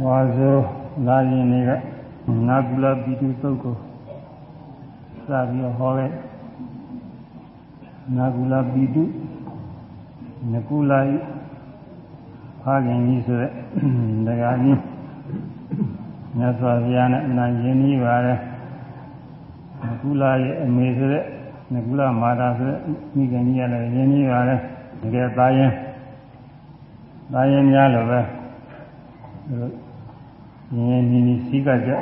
ဝါဇောလာရင်တွေကနာကုလပိတုသုတ်ကိုစပြီးဟောခဲ့နာကုလပိတုနကုလဤဖာခင်ကြီးဆိုတဲ့တရားကြီးမြတ်စွာဘုရားနဲ့အနန္တရင်းကြီးပါလေနကုလရဲ့အမေဆိုတဲ့နကုလမာတာဆိုတဲ့မိခင်ကြီးကလည်းရင်းကြီးပါလေတကယ်သားရင်သားရင်များလို့ပဲရ င်းရင်းနီးနီးစီးကကြ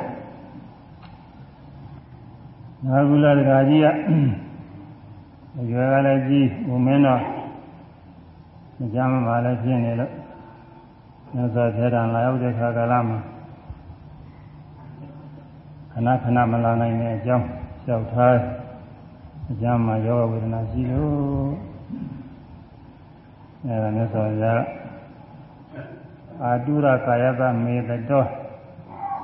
နာဂုလတကာကြီးကအရွယ်ကလည်းကြီးဘုမင်းတော့မကြမ်းမှလည်းဖြစ်နေလို့မြတ်စွာဘုရားလာရောက်တဲ့ခါကာလမှာခဏခဏမလာနိုင်တဲ့အကြောင်းလျှောက်ထားအကြမ်းမှာယောဂဝေဒနာရှိလို့အဲဒါမြတ်စွာဘုရား အာတုရကာယတမေတ္တော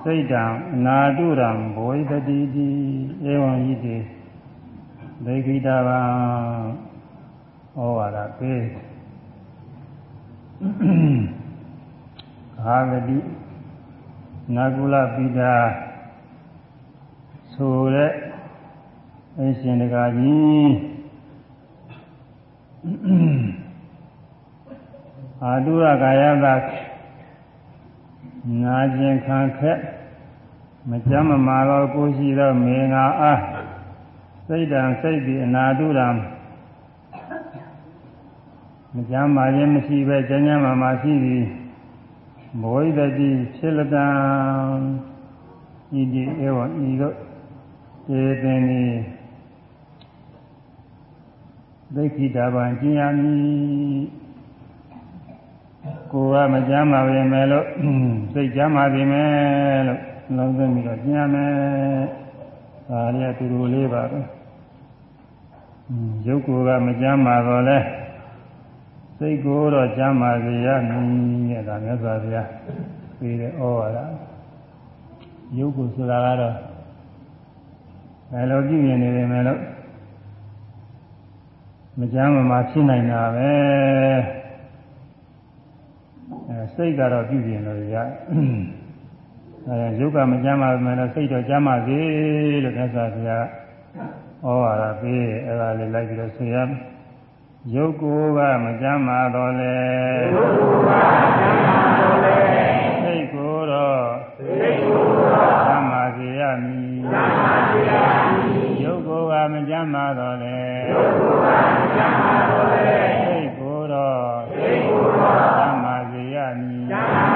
စိတ်တံအနာတုရံဘဝိတတိတိဧဝံဤတိဒိဋ္ဌိတာဗံဩဝါဒပေးအာဂတိနာကုလပိတာဆိုတဲ့အရှင်တကာကြီးအာတုရကာယတာ နာကျင်ခံခက်မကြမ်းမမာသောကိုရှိသောမေငါအားစိတ်တံစိတ်ဒီအနာတုရံမကြမ်းမာခြင်းမရှိပဲကျမ်းကျမ်းမာမာရှိသည်ဘဝိတတိဖြစ်လတံဤဒီဧဝံဤတို့ဧသင်ဤဒိဋ္ဌိတာပံကျင်ရမည် ကိုယ်ကမကြမ်းပါပဲမယ်လို့စိတ်ကြမ်းပါပြီမယ်လို့လုံးသွင်းပြီးတော့ကျင်ရမယ်ဒါလည်းတူတူလေးပါပဲရုပ်ကိုယ်ကမကြမ်းပါတော့လဲစိတ်ကိုယ်တော့ကြမ်းပါစေရမည်တဲ့ဒါမြတ်စွာဘုရားပြီးတဲ့ဩဝါဒရုပ်ကိုဆိုတာကတော့ဘယ်လိုကြည့်ရင်နေတယ်မယ်လို့မကြမ်းမမာဖြစ်နိုင်တာပဲအဲ စိတ်ကတော့ပြုပြင်လို့ရအဲရုပ်ကမကြမ်းပါမယ်လို့စိတ်တော့ကြမ်းပါစေလို့မြတ်စွာဘုရားဩဝါဒပေးအဲဒါလေးလိုက်ပြီးတော့ဆွေရမယ်ရုပ်ကိုယ်ကမကြမ်းပါတော့လေရုပ်ကိုယ်ကမကြမ်းပါတော့လေစိတ်ကိုယ်တော့စိတ်ကိုယ်တော့ကြမ်းပါစေရမည်ကြမ်းပါစေရမည်ရုပ်ကိုယ်ကမကြမ်းပါတော့လေရုပ်ကိုယ်ကမကြမ်းပါတော့လေ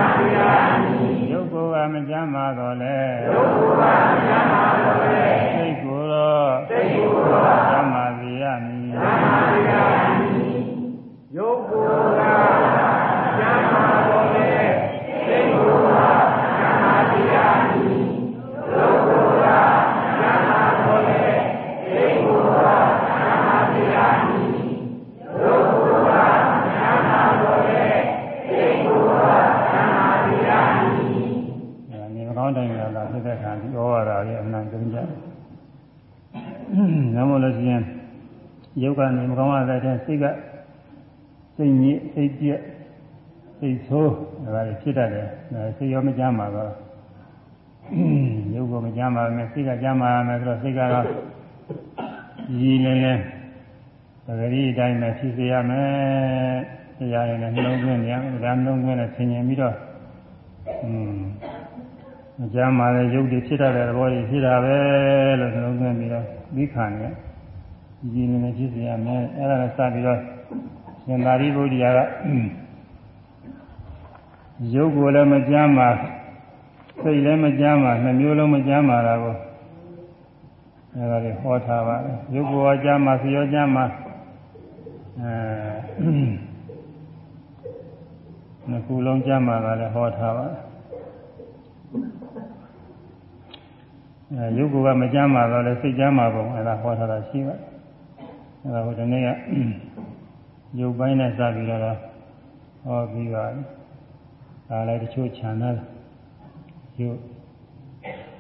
ကြမ်းပါစေရမည်ရုပ်ကိုယ်ကမကြမ်းပါတော့လေရုပ်ကိုယ်ကမကြမ်းပါတော့လေစိတ်ကိုယ်တော့စိတ်ကိုယ်တော့ကြမ်းပါစေရမည်ကြမ်းပါစေရမည်ယုတ်ကိုယ်ကကျမ်းမာတော်လေစိတ်ကိုယ်ကကျမ်းမာတရားမည်ယုတ်ကိုယ်ကကျမ်းမာတော်လေစိတ်ကိုယ်ကကျမ်းမာတရားမည်ယုတ်ကိုယ်ကကျမ်းမာတော်လေစိတ်ကိုယ်ကကျမ်းမာတရားမည်ဒီမကောင်းတိုင်းလာဖြစ်တဲ့ခါဒီဩဝါဒရဲ့အမှန်ကြုံကြနမော လို့ရှိရင်ယုတ်ကနေမကောင်းတဲ့တဲ့စိတ်ကစိတ်ညစ်စိတ်ပြက်စိတ်ဆိုးဒါတွေဖြစ်တတ်တယ်စိတ်ရောမကြမ်းပါတော့ရုပ်ကမကြမ်းပါမယ်စိတ်ကကြမ်းပါမယ်ဆိုတော့စိတ်ကတော့ရည်နေနေပဂရိအတိုင်းပဲဖြစ်စေရမယ်တရားရင်လည်းနှလုံးသွင်းကြဒါနှလုံးသွင်းနဲ့ဆင်ញင်ပြီးတော့อืมမကြမ်းပါတဲ့ရုပ်တွေဖြစ်တတ်တဲ့သဘောတွေဖြစ်တာပဲလို့နှလုံးသွင်းပြီးတော့ပြီးခံရ ရည်နေနေဖြစ်စေရမယ်အဲ့ဒါလည်းစပြီးတော့ရှင်သာရိပုတ္တရာကရုပ်ကိုလည်းမကြမ်းပါစိတ်လည်းမကြမ်းပါနှမျိုးလုံးမကြမ်းပါတာကိုအဲဒါတွေဟောထားပါတယ်ရုပ်ကိုကြမ်းပါစိတ်ရောကြမ်းပါအဲနှစ်ခုလုံးကြမ်းပါတာလည်းဟောထားပါတယ်အဲရုပ်ကမကြမ်းပါတော့လည်းစိတ်ကြမ်းပါပုံအဲဒါဟောထားတာရှိပါတယ် အဲဒါကိုဒီနေ့ကရုပ်ပိုင်းနဲ့စပြီးတော့ဟောပြီးပါပြီဒါလည်းတချို့ခြံတယ်ရုပ်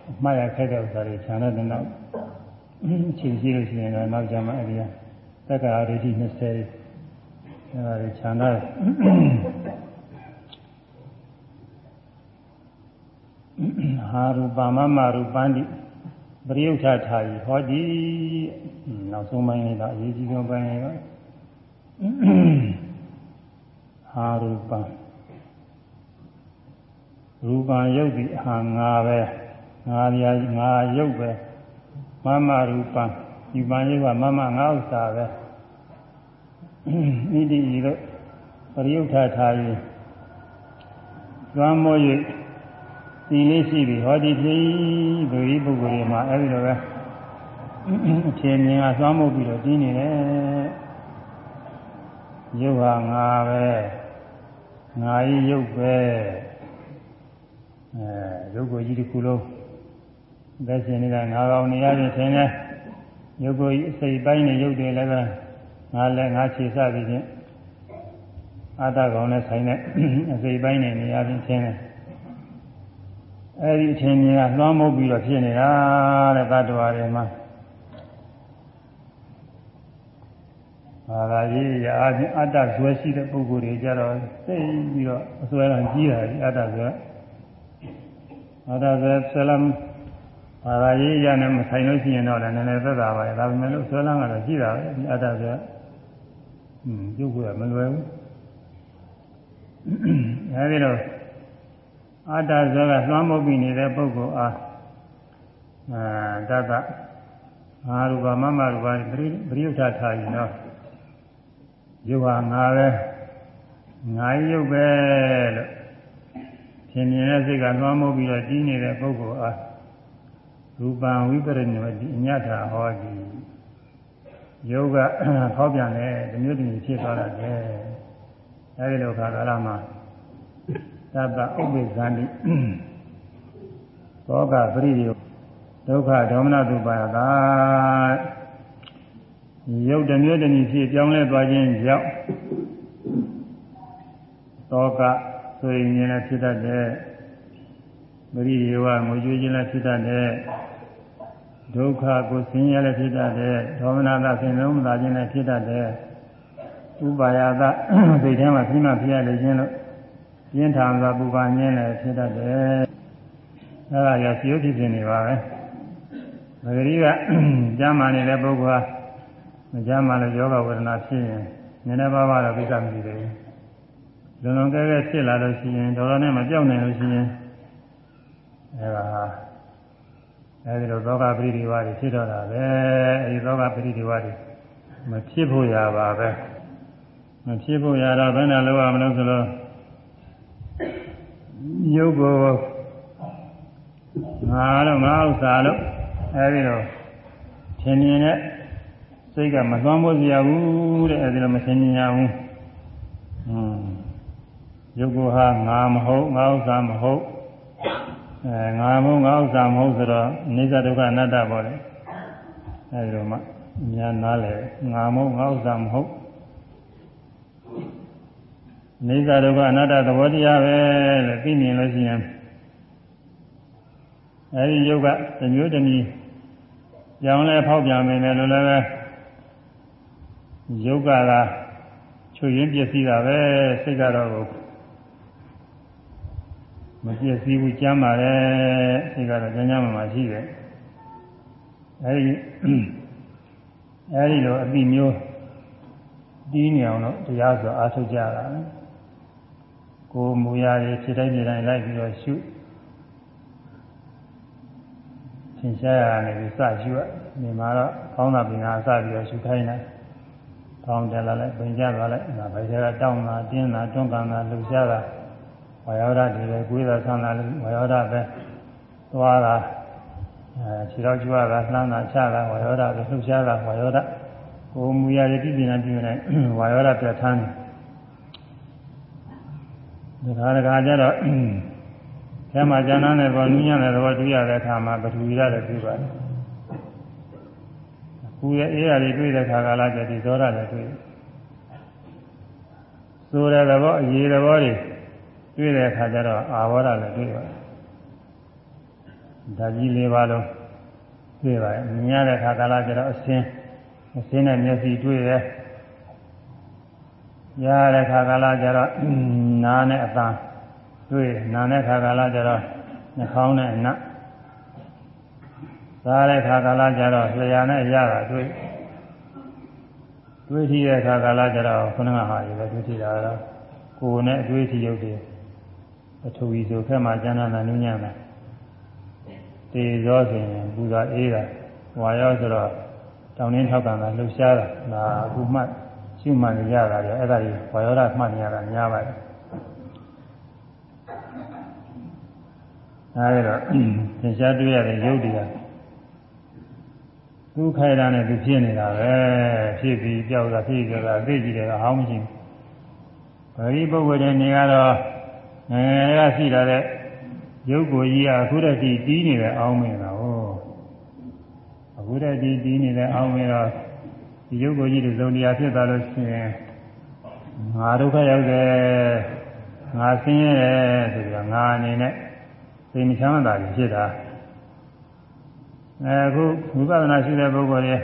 အမှားရခဲ့တဲ့ဥစ္စာတွေခြံတဲ့နောက်ချိန်ရှိလို့ရှိရင်တော့နောက်ကြမှာအဲဒီကတက္ကရာဒိဋ္ဌိ20အဲဒါတွေခြံတယ်ဟာရူပမမရူပန္တိ ပရိယုထထာယဟောတိနောက်ဆုံးပိုင်းလေးတော့အရေးကြီးဆုံးပိုင်းလေးတော့ဟာရူပရူပယုတ်ဒီဟာငါပဲငါရငါယုတ်ပဲမမရူပဒီပန်ယုတ်ကမမငါဥစ္စာပဲဣတိဤတို့ပရိယုထထာယသွမ်းမိုး၍ ဒီလေးရှိပြီဟောဒီဖြစ်ဒုဤပုဂ္ဂိုလ်တွေမှာအဲဒီလိုပဲအထင်မြင်ကသွမ်းမိုးပြီးတော့ကြီးနေတယ်ရုပ်ဟာငါပဲငါဤရုပ်ပဲအဲရုပ်ကိုကြီးတစ်ခုလုံးသက်ရှင်နေတာငါကောင်နေရခြင်းထင်တယ်ရုပ်ကိုကြီးအစိတ်ပိုင်းနဲ့ရုပ်တွေလည်းပဲငါလည်းငါခြေစပြီးချင်းအတ္တကောင်နဲ့ဆိုင်တဲ့အစိတ်ပိုင်းနဲ့နေရခြင်းထင်တယ် အဲဒီအထင်မြင်ကလွှမ်းမိုးပြီးတော့ဖြစ်နေတာတဲ့သတ္တဝါတွေမှာဘာသာရေးရာအချင်းအတ္တဇွဲရှိတဲ့ပုဂ္ဂိုလ်တွေကြတော့သိပြီးတော့အစွဲလမ်းကြီးတာဒီအတ္တဇွဲအတ္တဇွဲဆလမ်ဘာသာရေးရနဲ့မဆိုင်လို့ရှိရင်တော့လည်းနည်းနည်းသက်သာပါရဲ့ဒါပေမဲ့လို့ဆွဲလန်းကတော့ရှိတာပဲဒီအတ္တဇွဲဟွန်းပြုတ်ဖို့မလွယ်ဘူးအဲဒီတော့ အတ္တဇောကလွှမ်းမိုးပြီးနေတဲ့ပုဂ္ဂိုလ်အားအာတတငါရူပမမရူပပရိပရိယုထထားရင်တော့ယုတ်ဟာငါပဲငါယုတ်ပဲလို့သင်မြင်တဲ့စိတ်ကလွှမ်းမိုးပြီးတော့ကြီးနေတဲ့ပုဂ္ဂိုလ်အားရူပံဝိပရိညောတိအညတာဟောတိယုတ်ကထောက်ပြန်တယ်ဒီမျိုးတည်းဖြစ်သွားတယ်အဲဒီလိုခါကာလမှာ သဗ္ဗဥပ္ပဇန္တိသောကပရိယောဒုက္ခဒေါမနတုပါယတာရုပ်တစ်မျိုးတစ်မျိုးဖြစ်ပြောင်းလဲသွားခြင်းကြောင့်သောကဆိုရင်လည်းဖြစ်တတ်တဲ့ပရိယောဝငွေကြွေးခြင်းလည်းဖြစ်တတ်တဲ့ဒုက္ခကိုဆင်းရဲလည်းဖြစ်တတ်တဲ့ဒေါမနတာဆင်းလုံးမသာခြင်းလည်းဖြစ်တတ်တဲ့ဥပါယတာစိတ်ထဲမှာပြင်းမှဖြစ်ရလေခြင်းလို့ ပြင်းထန်စွာပူပန်ခြင်းလည်းဖြစ်တတ်တယ်။အဲဒါရစီယုတ်ဖြစ်နေပါပဲ။မဂရီကကြမ်းမာနေတဲ့ပုဂ္ဂိုလ်ဟာမကြမ်းမာလို့ယောဂဝေဒနာဖြစ်ရင်နည်းနည်းပါးပါးတော့ကိစ္စမရှိသေးဘူး။လုံလုံကဲကဲဖြစ်လာလို့ရှိရင်ဒေါ်လာနဲ့မပြောင်းနိုင်လို့ရှိရင်အဲဒါဟာအဲဒီလိုသောကပရိဒီဝါတွေဖြစ်တော့တာပဲ။အဲဒီသောကပရိဒီဝါတွေမဖြစ်ဖို့ရပါပဲ။မဖြစ်ဖို့ရတော့ဘယ်နဲ့လုပ်ရမလို့ဆိုတော့ ရုပ်ကိုငါတော့ငါဥစ္စာလို့အဲဒီတော့သင်မြင်တဲ့စိတ်ကမသွမ်းဖို့စရာဘူးတဲ့အဲဒီလိုမသင်မြင်ရဘူးဟွန်းရုပ်ကိုဟာငါမဟုတ်ငါဥစ္စာမဟုတ်အဲငါမဟုတ်ငါဥစ္စာမဟုတ်ဆိုတော့အိစ္ဆဒုက္ခအနတ္တပေါ်တယ်အဲဒီလိုမှညာနားလဲငါမဟုတ်ငါဥစ္စာမဟုတ် နေသာဒုက္ခအနတ္တသဘောတရားပဲလို့သိမြင်လို့ရှိရင်အဲဒီယုတ်ကတစ်မျိုးတစ်မျိုးကြောင်လဲဖောက်ပြန်နေတယ်လို့လည်းပဲယုတ်ကကချွေရင်းပျက်စီးတာပဲစိတ်ကတော့မပျက်စီးဘူးကျမ်းပါတယ်စိတ်ကတော့ကျမ်းကျမ်းမှမှရှိတယ်အဲဒီအဲဒီလိုအတိမျိုးတီးနေအောင်လို့တရားဆိုအားထုတ်ကြတာ ကိုမူရာတွေဖြစ်တိုင်းဖြစ်တိုင်းလိုက်ပြီးတော့ရှုသင်ရှားရနေပြီးစရှုရနေမှာတော့ကောင်းတာပင်ကအစပြီးတော့ရှုခိုင်းတယ်။ကောင်းတယ်လာလိုက်ပင်ကြသွားလိုက်ငါဘယ်ထဲကတောင်းတာတင်းတာတွန်းကန်တာလှူရှားတာဝါယောဓာတွေပဲကိုယ်သာဆန်းတာဝါယောဓာပဲသွားတာအဲခြေတော်ကျွားတာလှမ်းတာချတာဝါယောဓာပဲလှူရှားတာဝါယောဓာကိုမူရာတွေပြည်ပြည်နဲ့ပြည်နေဝါယောဓာပြဋ္ဌာန်းတယ် ဒီခါတခါကျတော့အဲမှာဇာနာနဲ့ပေါ်နူးညံ့တဲ့သဘောတွေ့ရတဲ့အခါမှာပထဝီရလည်းတွေ့ပါတယ်။ခုရဲ့အေးရတွေတွေ့တဲ့ခါကလာကျဒီဇောရလည်းတွေ့တယ်။ဆိုတဲ့သဘောအရေးသဘောတွေတွေ့တဲ့အခါကျတော့အာဝရလည်းတွေ့ပါတယ်။ဓာကြီးလေးပါလုံးတွေ့ပါတယ်။မြင်ရတဲ့ခါကလာကျတော့အစင်းအစင်းနဲ့မျက်စိတွေ့တယ်။ ရတဲ့ခါကာလကျတော့နာနဲ့အတန်တွေ့နာနဲ့ခါကာလကျတော့နှာခေါင်းနဲ့အနတ်စားတဲ့ခါကာလကျတော့လျှာနဲ့ရတာတွေ့တွေးထီတဲ့ခါကာလကျတော့ခုနကဟာတွေပဲတွေးထီတာတော့ကိုယ်နဲ့အတွေးထီရုပ်တွေပထဝီဆိုခက်မှကျမ်းနာနုညံ့တာတေရောဆိုရင်ပူဇာအေးတာဝါရောဆိုတော့တောင်းနှင်းထောက်ကံတာလှုပ်ရှားတာဒါအခုမှ ရှုမှတ်ရတာလေအဲ့ဒါကြီးဝါရောဓမှတ်နေရတာများပါတယ်အဲဒီတော့သင်ရှားတွေ့ရတဲ့ရုပ်တွေကသူခိုင်တာနဲ့သူဖြစ်နေတာပဲဖြစ်ပြီးကြောက်တာဖြစ်ကြတာသိကြည့်တယ်ကဟောင်းမရှိဘူး။ဗရိပုဂ္ဂိုလ်တွေနေကတော့ငယ်ငယ်ကရှိလာတဲ့ရုပ်ကိုကြီးကအခုတည်းကတီးနေတဲ့အောင်းမင်းတာဟုတ်။အခုတည်းကတီးနေတဲ့အောင်းမင်းတော့ ဒီရုပ်ကိုကြီးတွေဇုံတရားဖြစ်သွားလို့ရှိရင်ငါဒုက္ခရောက်တယ်ငါဆင်းရဲတယ်ဆိုပြီးတော့ငါအနေနဲ့သိမချမ်းသာကြီးဖြစ်တာ။အဲအခုဝိပဿနာရှိတဲ့ပုဂ္ဂိုလ်ရဲ့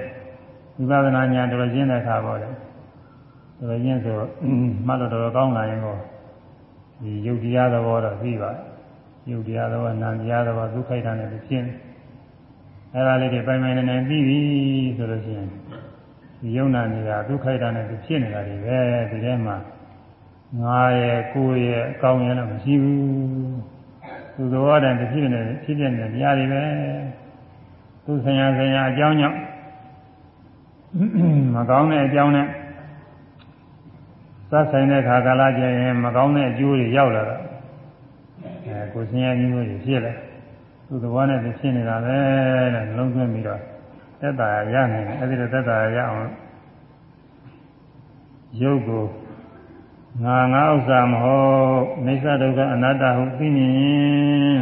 ဝိပဿနာဉာဏ်တော်ကျင်းတဲ့အခါပေါ်တယ်တော်ကျင်းဆိုမှတ်လို့တော်ကောင်းလာရင်ကိုဒီယုတ်တရားသဘောတော့ပြီးပါယုတ်တရားသဘောနာမ်တရားသဘောဒုက္ခိတနဲ့ပြင်းအဲဒါလေးတွေပိုင်ပိုင်နေနေပြီးပြီဆိုလို့ရှိရင် ဒီယုံနာနေတာဒုက္ခိတနဲ့ဖြစ်နေတာတွေပဲဒီထဲမှာငါရဲ့ကိုယ်ရဲ့အကောင်းရဲ့လည်းမရှိဘူးသူသဘောတည်းဖြစ်နေဖြစ်နေတယ်တရားတွေပဲသူဆင်ရဆင်ရအကြောင်းကြောင့်မကောင်းတဲ့အကြောင်းနဲ့သတ်ဆိုင်တဲ့ခါကာလကျရင်မကောင်းတဲ့အကျိုးတွေရောက်လာတော့အဲကိုဆင်ရမျိုးတွေဖြစ်လာသူသဘောနဲ့ဖြစ်နေတာပဲတဲ့နှလုံးသွင်းပြီးတော့ သက်သာရနိုင်တယ်အဲဒီလိုသက်သာရအောင်ရုပ်ကိုငါငါဥစ္စာမဟုတ်မိစ္ဆဒုက္ခအနတ္တဟုသိမြင်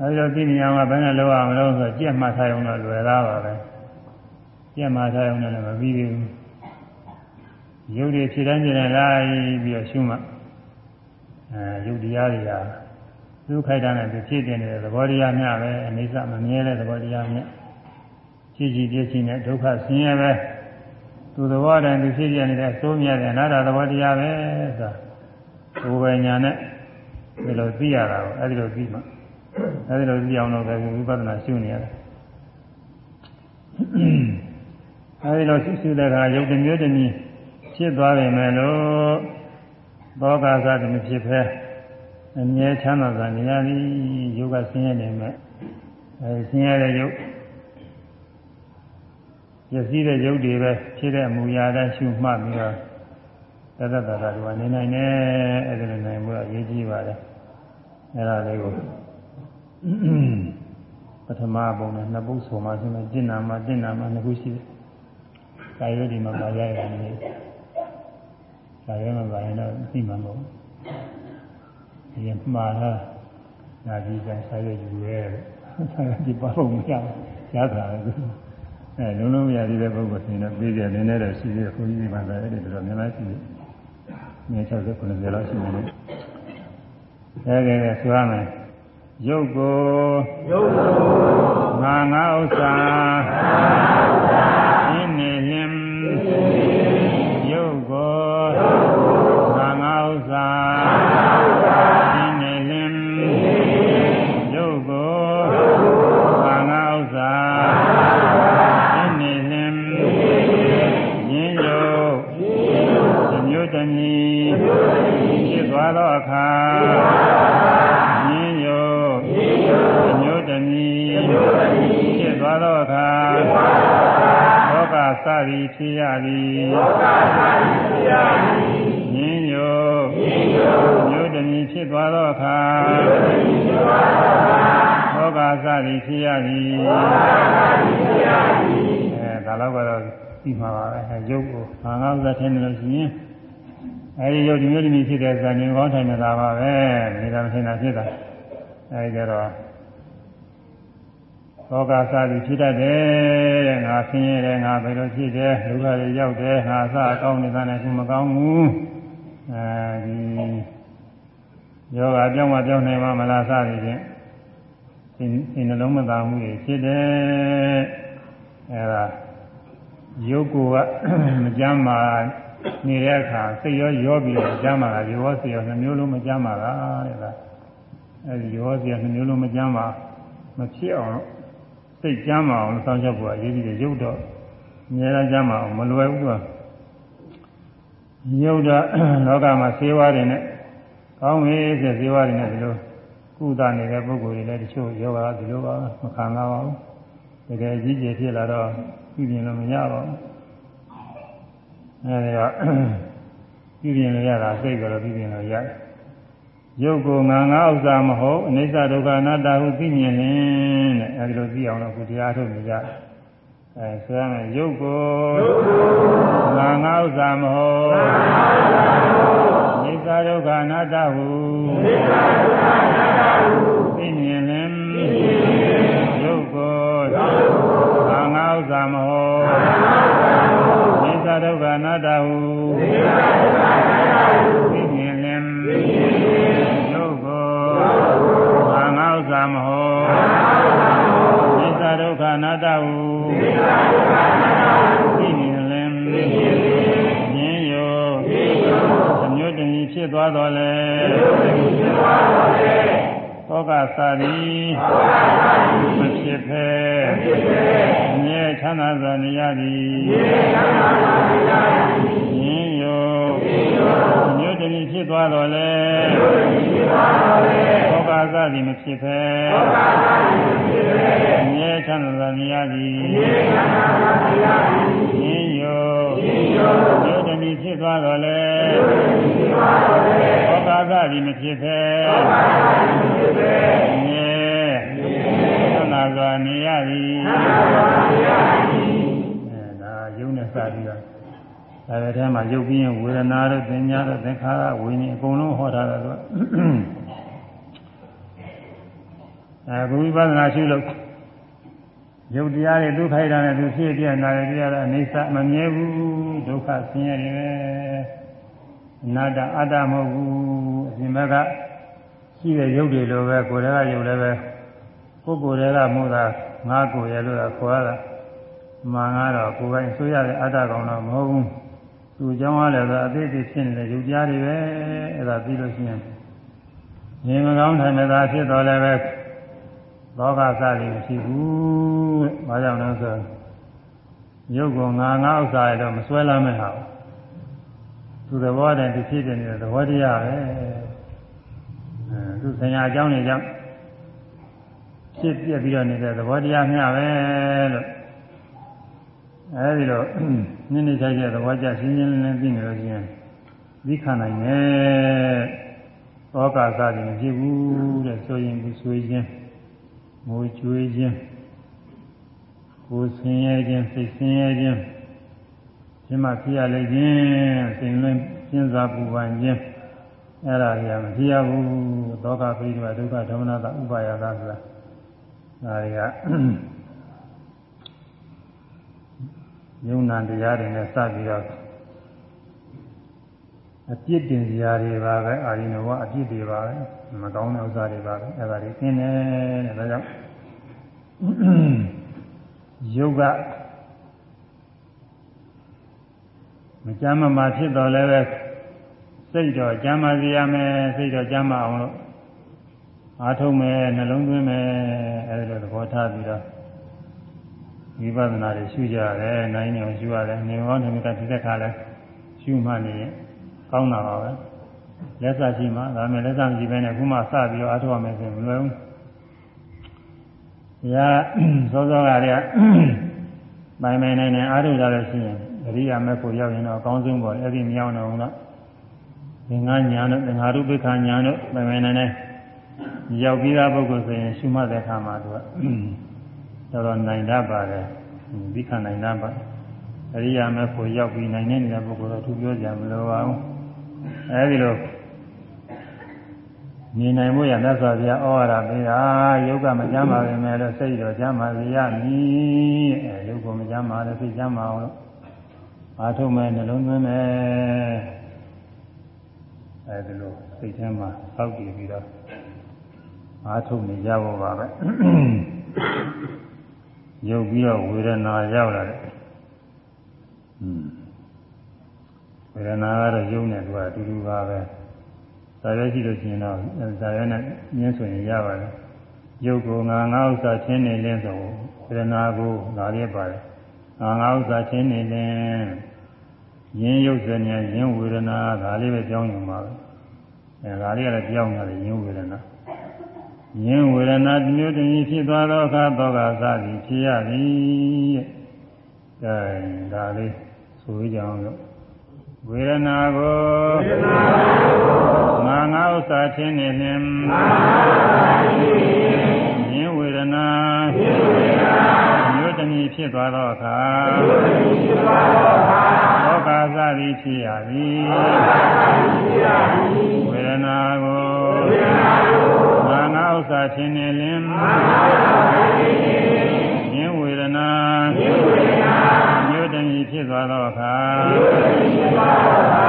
အဲဒီတော့သိမြင်အောင်ကဘယ်နဲ့လောက်အောင်လို့ဆိုကြက်မှတ်ထားအောင်တော့လွယ်သားပါပဲကြက်မှတ်ထားအောင်လည်းမပြီးသေးဘူးရုပ်တွေဖြည့်တိုင်းဖြည့်တိုင်းလိုက်ပြီးတော့ရှုမှအဲရုပ်တရားတွေကသူခိုက်တာနဲ့သူဖြည့်တင်နေတဲ့သဘောတရားများပဲအိဋ္ဌမမြဲတဲ့သဘောတရားများ ဖြည့်ကြည့်ပြည့်ချင်းနဲ့ဒုက္ခဆင်းရဲပဲသူသဘောတည်းသူဖြည့်ပြနေတဲ့စိုးမြဲတဲ့အနာတ္တသဘောတရားပဲဆိုတာဘုဘယ်ညာနဲ့ဒီလိုသိရတာကိုအဲဒီလိုသိမှအဲဒီလိုကြည့်အောင်လို့ပဲဝိပဿနာရှုနေရတယ်အဲဒီလိုရှုရှုတဲ့အခါရုပ်တစ်မျိုးတစ်မျိုးဖြစ်သွားပြီမယ်လို့ဘောဂသတမဖြစ်ဖဲအမြဲချမ်းသာစွာနေရသည်ယုတ်ကဆင်းရဲနေမယ်အဲဆင်းရဲတဲ့ယုတ် ရစီတဲ့ယုတ်တွေပဲဖြစ်တဲ့အမူအရာတိုင်းရှုမှတ်ပြီးတော့တသက်တာကဒီကနေနိုင်တယ်အဲဒီလိုနိုင်မှုအရေးကြီးပါတယ်အဲဒါလေးကိုပထမပုံနဲ့နှစ်ပုဒ်ဆိုမှဆိုရင်တင်နာမှာတင်နာမှာနှစ်ခုရှိတယ်။ကာယဒီမှာပါရရတယ်နေ။ကာယမှာပါရင်တော့သိမှာမဟုတ်ဘူး။ဒီမှာဟာနာကြီးကဆာရယူရဲဒီပါလို့မရရတာလေ။ အဲလုံးလုံးမရသေးတဲ့ပုဂ္ဂိုလ်ဆိုရင်တော့ပြေးပြနေနေတော့ရှိသေးတယ်ခွန်ကြီးဒီမှာလည်းအဲ့ဒီတော့များများရှိတယ်။မြေ60 90လောက်ရှိနေတယ်။အဲဒါကဆိုရမယ်။ရုပ်ကိုရုပ်ကိုငါငါဥစ္စာရှင်းနေလင် သည်ဖြစ်ရသည်လောကစသည်ဖြစ်ရသည်ညင်းညိုညင်းညိုမြို့တမီဖြစ်သွားသောအခါမြို့တမီဖြစ်သွားသောအခါလောကစသည်ဖြစ်ရသည်လောကစသည်ဖြစ်ရသည်အဲဒါတော့ကတော့ပြီးမှာပါပဲရုပ်ကိုငါငါဥစ္စာထင်းနေလို့ရှိရင်အဲဒီရုပ်ဒီမျိုးဒီမျိုးဖြစ်တဲ့ဇာဉ္ကောင်းထိုင်နေတာပါပဲနေတာမထင်တာဖြစ်တာအဲဒီကြတော့ သောကစသည်ဖြစ်တတ်တယ်တဲ့ငါဆင်းရဲတယ်ငါဘယ်လိုဖြစ်တယ်ဒုက္ခတွေရောက်တယ်ငါအစအကောင်းနေတာနဲ့ခုမကောင်းဘူးအဲဒီယောဂအကြောင်းမပြောင်းနိုင်မှမလားစသည်ဖြင့်ဒီဒီနှလုံးမသားမှုတွေဖြစ်တယ်အဲဒါယုတ်ကိုကမကြမ်းမာနေတဲ့အခါစိတ်ရောရောပြီးတော့ကြမ်းမာတာရောစိတ်ရောနှမျိုးလုံးမကြမ်းမာတာတဲ့ကအဲဒီရောစရာနှမျိုးလုံးမကြမ်းပါမဖြစ်အောင် စိတ်ကြမ်းပါအောင်စောင့်ရှောက်ဖို့အရေးကြီးတယ်ရုပ်တော့အများအားကြမ်းပါအောင်မလွယ်ဘူးသူကရုပ်တော့လောကမှာဆေးဝါးတွေနဲ့ကောင်းပြီဆိုဆေးဝါးတွေနဲ့ဒီလိုကုသနေတဲ့ပုဂ္ဂိုလ်တွေလည်းတချို့ယောဂဒီလိုပါမခံပါဘူးတကယ်ကြီးကျယ်ဖြစ်လာတော့ပြည့်ပြင်လို့မရပါဘူးအဲဒီတော့ပြည့်ပြင်လို့ရတာစိတ်ကတော့ပြည့်ပြင်လို့ရတယ် ရုပ်ကိုငါငါဥစ္စာမဟုတ်အနိစ္စဒုက္ခအနတ္တဟုသိမြင်ရင်တဲ့အဲဒီလိုသိအောင်လို့ခုတရားထုတ်နေကြအဲဆိုရမယ်ရုပ်ကိုငါငါဥစ္စာမဟုတ်အနိစ္စဒုက္ခအနတ္တဟုသိမြင်ရင်ရုပ်ကိုငါငါဥစ္စာမဟုတ်အနိစ္စဒုက္ခအနတ္တဟုသိ မဟုတ်အနိစ္စဒုက္ခအနတ္တဟုသိမြင်ရင်မြင်ရောအမျိုးတည်းဖြစ်သွားတော်လဲသောကသာသည်မဖြစ်ဖဲမြဲချမ်းသာစွာနေရသည်မြင်ရောအ မျိုးတည်းဖြစ်သွားတော်လဲသောကသာသည်မဖြစ်ဖဲမြဲချမ်းသာစွာနေရသည်မြင်ရောအမျိုးတည်းဖြစ်သွားတော်လဲသောကသာသည်မဖြစ်ဖဲမြဲချမ်းသာစွာနေရသည်အဲဒါယုံနဲ့စပြီးတော့ ဒါပဲထဲမှာရုပ်ပြီးရင်ဝေဒနာတို့သင်ညာတို့သင်္ခါရဝိညာဉ်အကုန်လုံးဟောထားတာကအဲဘုဝိပဿနာရှိလို့ရုပ်တရားတွေဒုက္ခိတာနဲ့သူဖြစ်ပြနာရတရားတော့အိဋ္ဌမမြဲဘူးဒုက္ခဆင်းရဲတယ်ပဲအနာတ္တအတ္တမဟုတ်ဘူးအရှင်ဘက်ကရှိတဲ့ရုပ်တွေလိုပဲကိုယ်တည်းကရုပ်လည်းပဲကိုယ်ကိုယ်တည်းကမို့တာငါကိုယ်ရဲ့လို့ခေါ်ရတာမှန်ကတော့ကိုယ်ပိုင်ဆိုရတဲ့အတ္တကောင်တော့မဟုတ်ဘူး သူเจ้าကလည်းဆိုအသေးသေးဖြစ်နေတဲ့ရုပ်တရားတွေပဲအဲ့ဒါပြီးလို့ရှိရင်ငြိမ်မကောင်းထိုင်မသာဖြစ်တော်လည်းပဲလောကစသည်မရှိဘူးတဲ့။ဘာကြောင့်လဲဆိုရုပ်ကငါငါဥစ္စာရတော့မစွဲလမ်းမဲ့ဟာ။သူသဘောတည်းသူဖြစ်နေတဲ့သဘောတရားပဲ။အဲသူဆရာအကြောင်းတွေကြောင့်ဖြစ်ပြပြီးတော့နေတဲ့သဘောတရားမျှပဲလို့ အဲဒီတော့နည်းနည်းချိုက်တဲ့သဘောကြရှင်းရှင်းလင်းလင်းသိနေလို့ရှိရင်သိခံနိုင်တယ်။သောကစသည်မရှိဘူးတဲ့ဆိုရင်ဘူးဆိုရင်ငိုကြွေးခြင်းကိုယ်ဆင်းရဲခြင်းစိတ်ဆင်းရဲခြင်းဒီမှာဖြစ်ရလေခြင်းစိတ်လွင်ပြင်းစားပူပန်ခြင်းအဲ့ဒါကြီးမဖြစ်ရဘူးဒုက္ခပိဋကဒုက္ခဓမ္မနာတဥပါယတာဆိုတာဒါတွေက ယုံနာတရားတွေနဲ့စပြီးတော့အပြစ်တင်စရာတွေပါပဲအာရိနဝအပြစ်တွေပါပဲမကောင်းတဲ့ဥစ္စာတွေပါပဲအဲ့ဒါတွေသိနေတယ်ဒါကြောင့်ယုတ်ကမကြမ်းမမာဖြစ်တော်လည်းပဲစိတ်တော့ကြမ်းမာစေရမယ်စိတ်တော့ကြမ်းမာအောင်လို့အားထုတ်မယ်နှလုံးသွင်းမယ်အဲဒီလိုသဘောထားပြီးတော့ ဝိပဿနာတွေရှုကြရတယ်နိုင်နေအောင်ရှုရတယ်နေမောနေမကဒီတဲ့ခါလဲရှုမှနေရင်ကောင်းတာပါပဲလက်စရှိမှဒါမဲ့လက်စမရှိဘဲနဲ့ခုမှစပြီးတော့အားထုတ်ရမယ်ဆိုရင်မလွယ်ဘူး။ညာစောစောကတည်းကမိုင်မိုင်နိုင်နိုင်အားထုတ်ကြလို့ရှိရင်အရိယာမေဖို့ရောက်ရင်တော့အကောင်းဆုံးပေါ့အဲ့ဒီမရောက်တော့ဘူးတော့သင်္ဃညာတို့သင်္ဃာရုပ္ပခညာတို့မိုင်မိုင်နိုင်နိုင်ရောက်ပြီးသားပုဂ္ဂိုလ်ဆိုရင်ရှုမှတ်တဲ့အခါမှာသူက တော်တော်နိုင်တတ်ပါတယ်ဒီခနိုင်တတ်ပါအရိယာမေဖို့ရောက်ပြီးနိုင်နေတဲ့ပုဂ္ဂိုလ်တော့သူပြောကြမလို့ပါဘူးအဲဒီလိုနေနိုင်မှုရမြတ်စွာဘုရားဩဝါဒပေးတာယုတ်ကမကြမ်းပါပဲမဲ့လို့စိတ်တော်ကြမ်းပါလေရမည်အဲယုတ်ကမကြမ်းပါလည်းစိတ်ကြမ်းပါအောင်လို့အားထုတ်မယ်နှလုံးသွင်းမယ်အဲဒီလိုစိတ်ထဲမှာစောက်တည်ပြီးတော့အားထုတ်နေကြဖို့ပါပဲ ယုတ်ပြီးတော့ဝေဒနာရောက်လာတယ်อืมဝေဒနာကတော့ယုတ်နေသူကအတူတူပါပဲသစာရွက်ရှိလို့ရှိရင်တော့စာရွက်နဲ့ညင်းဆိုရင်ရပါတယ်ရုပ်ကိုငါငါဥစ္စာချင်းနေလင်းဆိုဝေဒနာကိုဒါလေးပါတယ်ငါငါဥစ္စာချင်းနေလင်းရင်းရုပ်စနေရင်းဝေဒနာဒါလေးပဲကြောင်းယူပါပဲအဲဒါလေးကလည်းကြောင်းရတယ်ရင်းဝေဒနာ ရင်းဝေဒနာတမျိုးတည်းဖြစ်သွားသောအခါသောကစသည်ဖြစ်ရသည်တဲ့ဒါလေးဆိုကြအောင်လို့ဝေဒနာကိုဝေဒနာကိုငါငါဥစ္စာချင်းနေလင်ငါငါဥစ္စာချင်းနေလင်ယင်းဝေဒနာယင်းဝေဒနာမျိုးတမီဖြစ်သွားသောအခါမျိုးတမီဖြစ်သွားသောအခါသောကာသသည်ဖြစ်ရသည်သောကာသသည်ဖြစ်ရသည်ဝေဒနာကိုဝေဒနာကိုငါငါ ဥစ္စာချင်းနေလင်ငါငါဥစ္စာချင်းနေလင်ယင်းဝေဒနာယင်းဝေဒနာမျိုးတမီဖြစ်သွားသောအခါမျိုးတမီဖြစ်သွားသောအခါ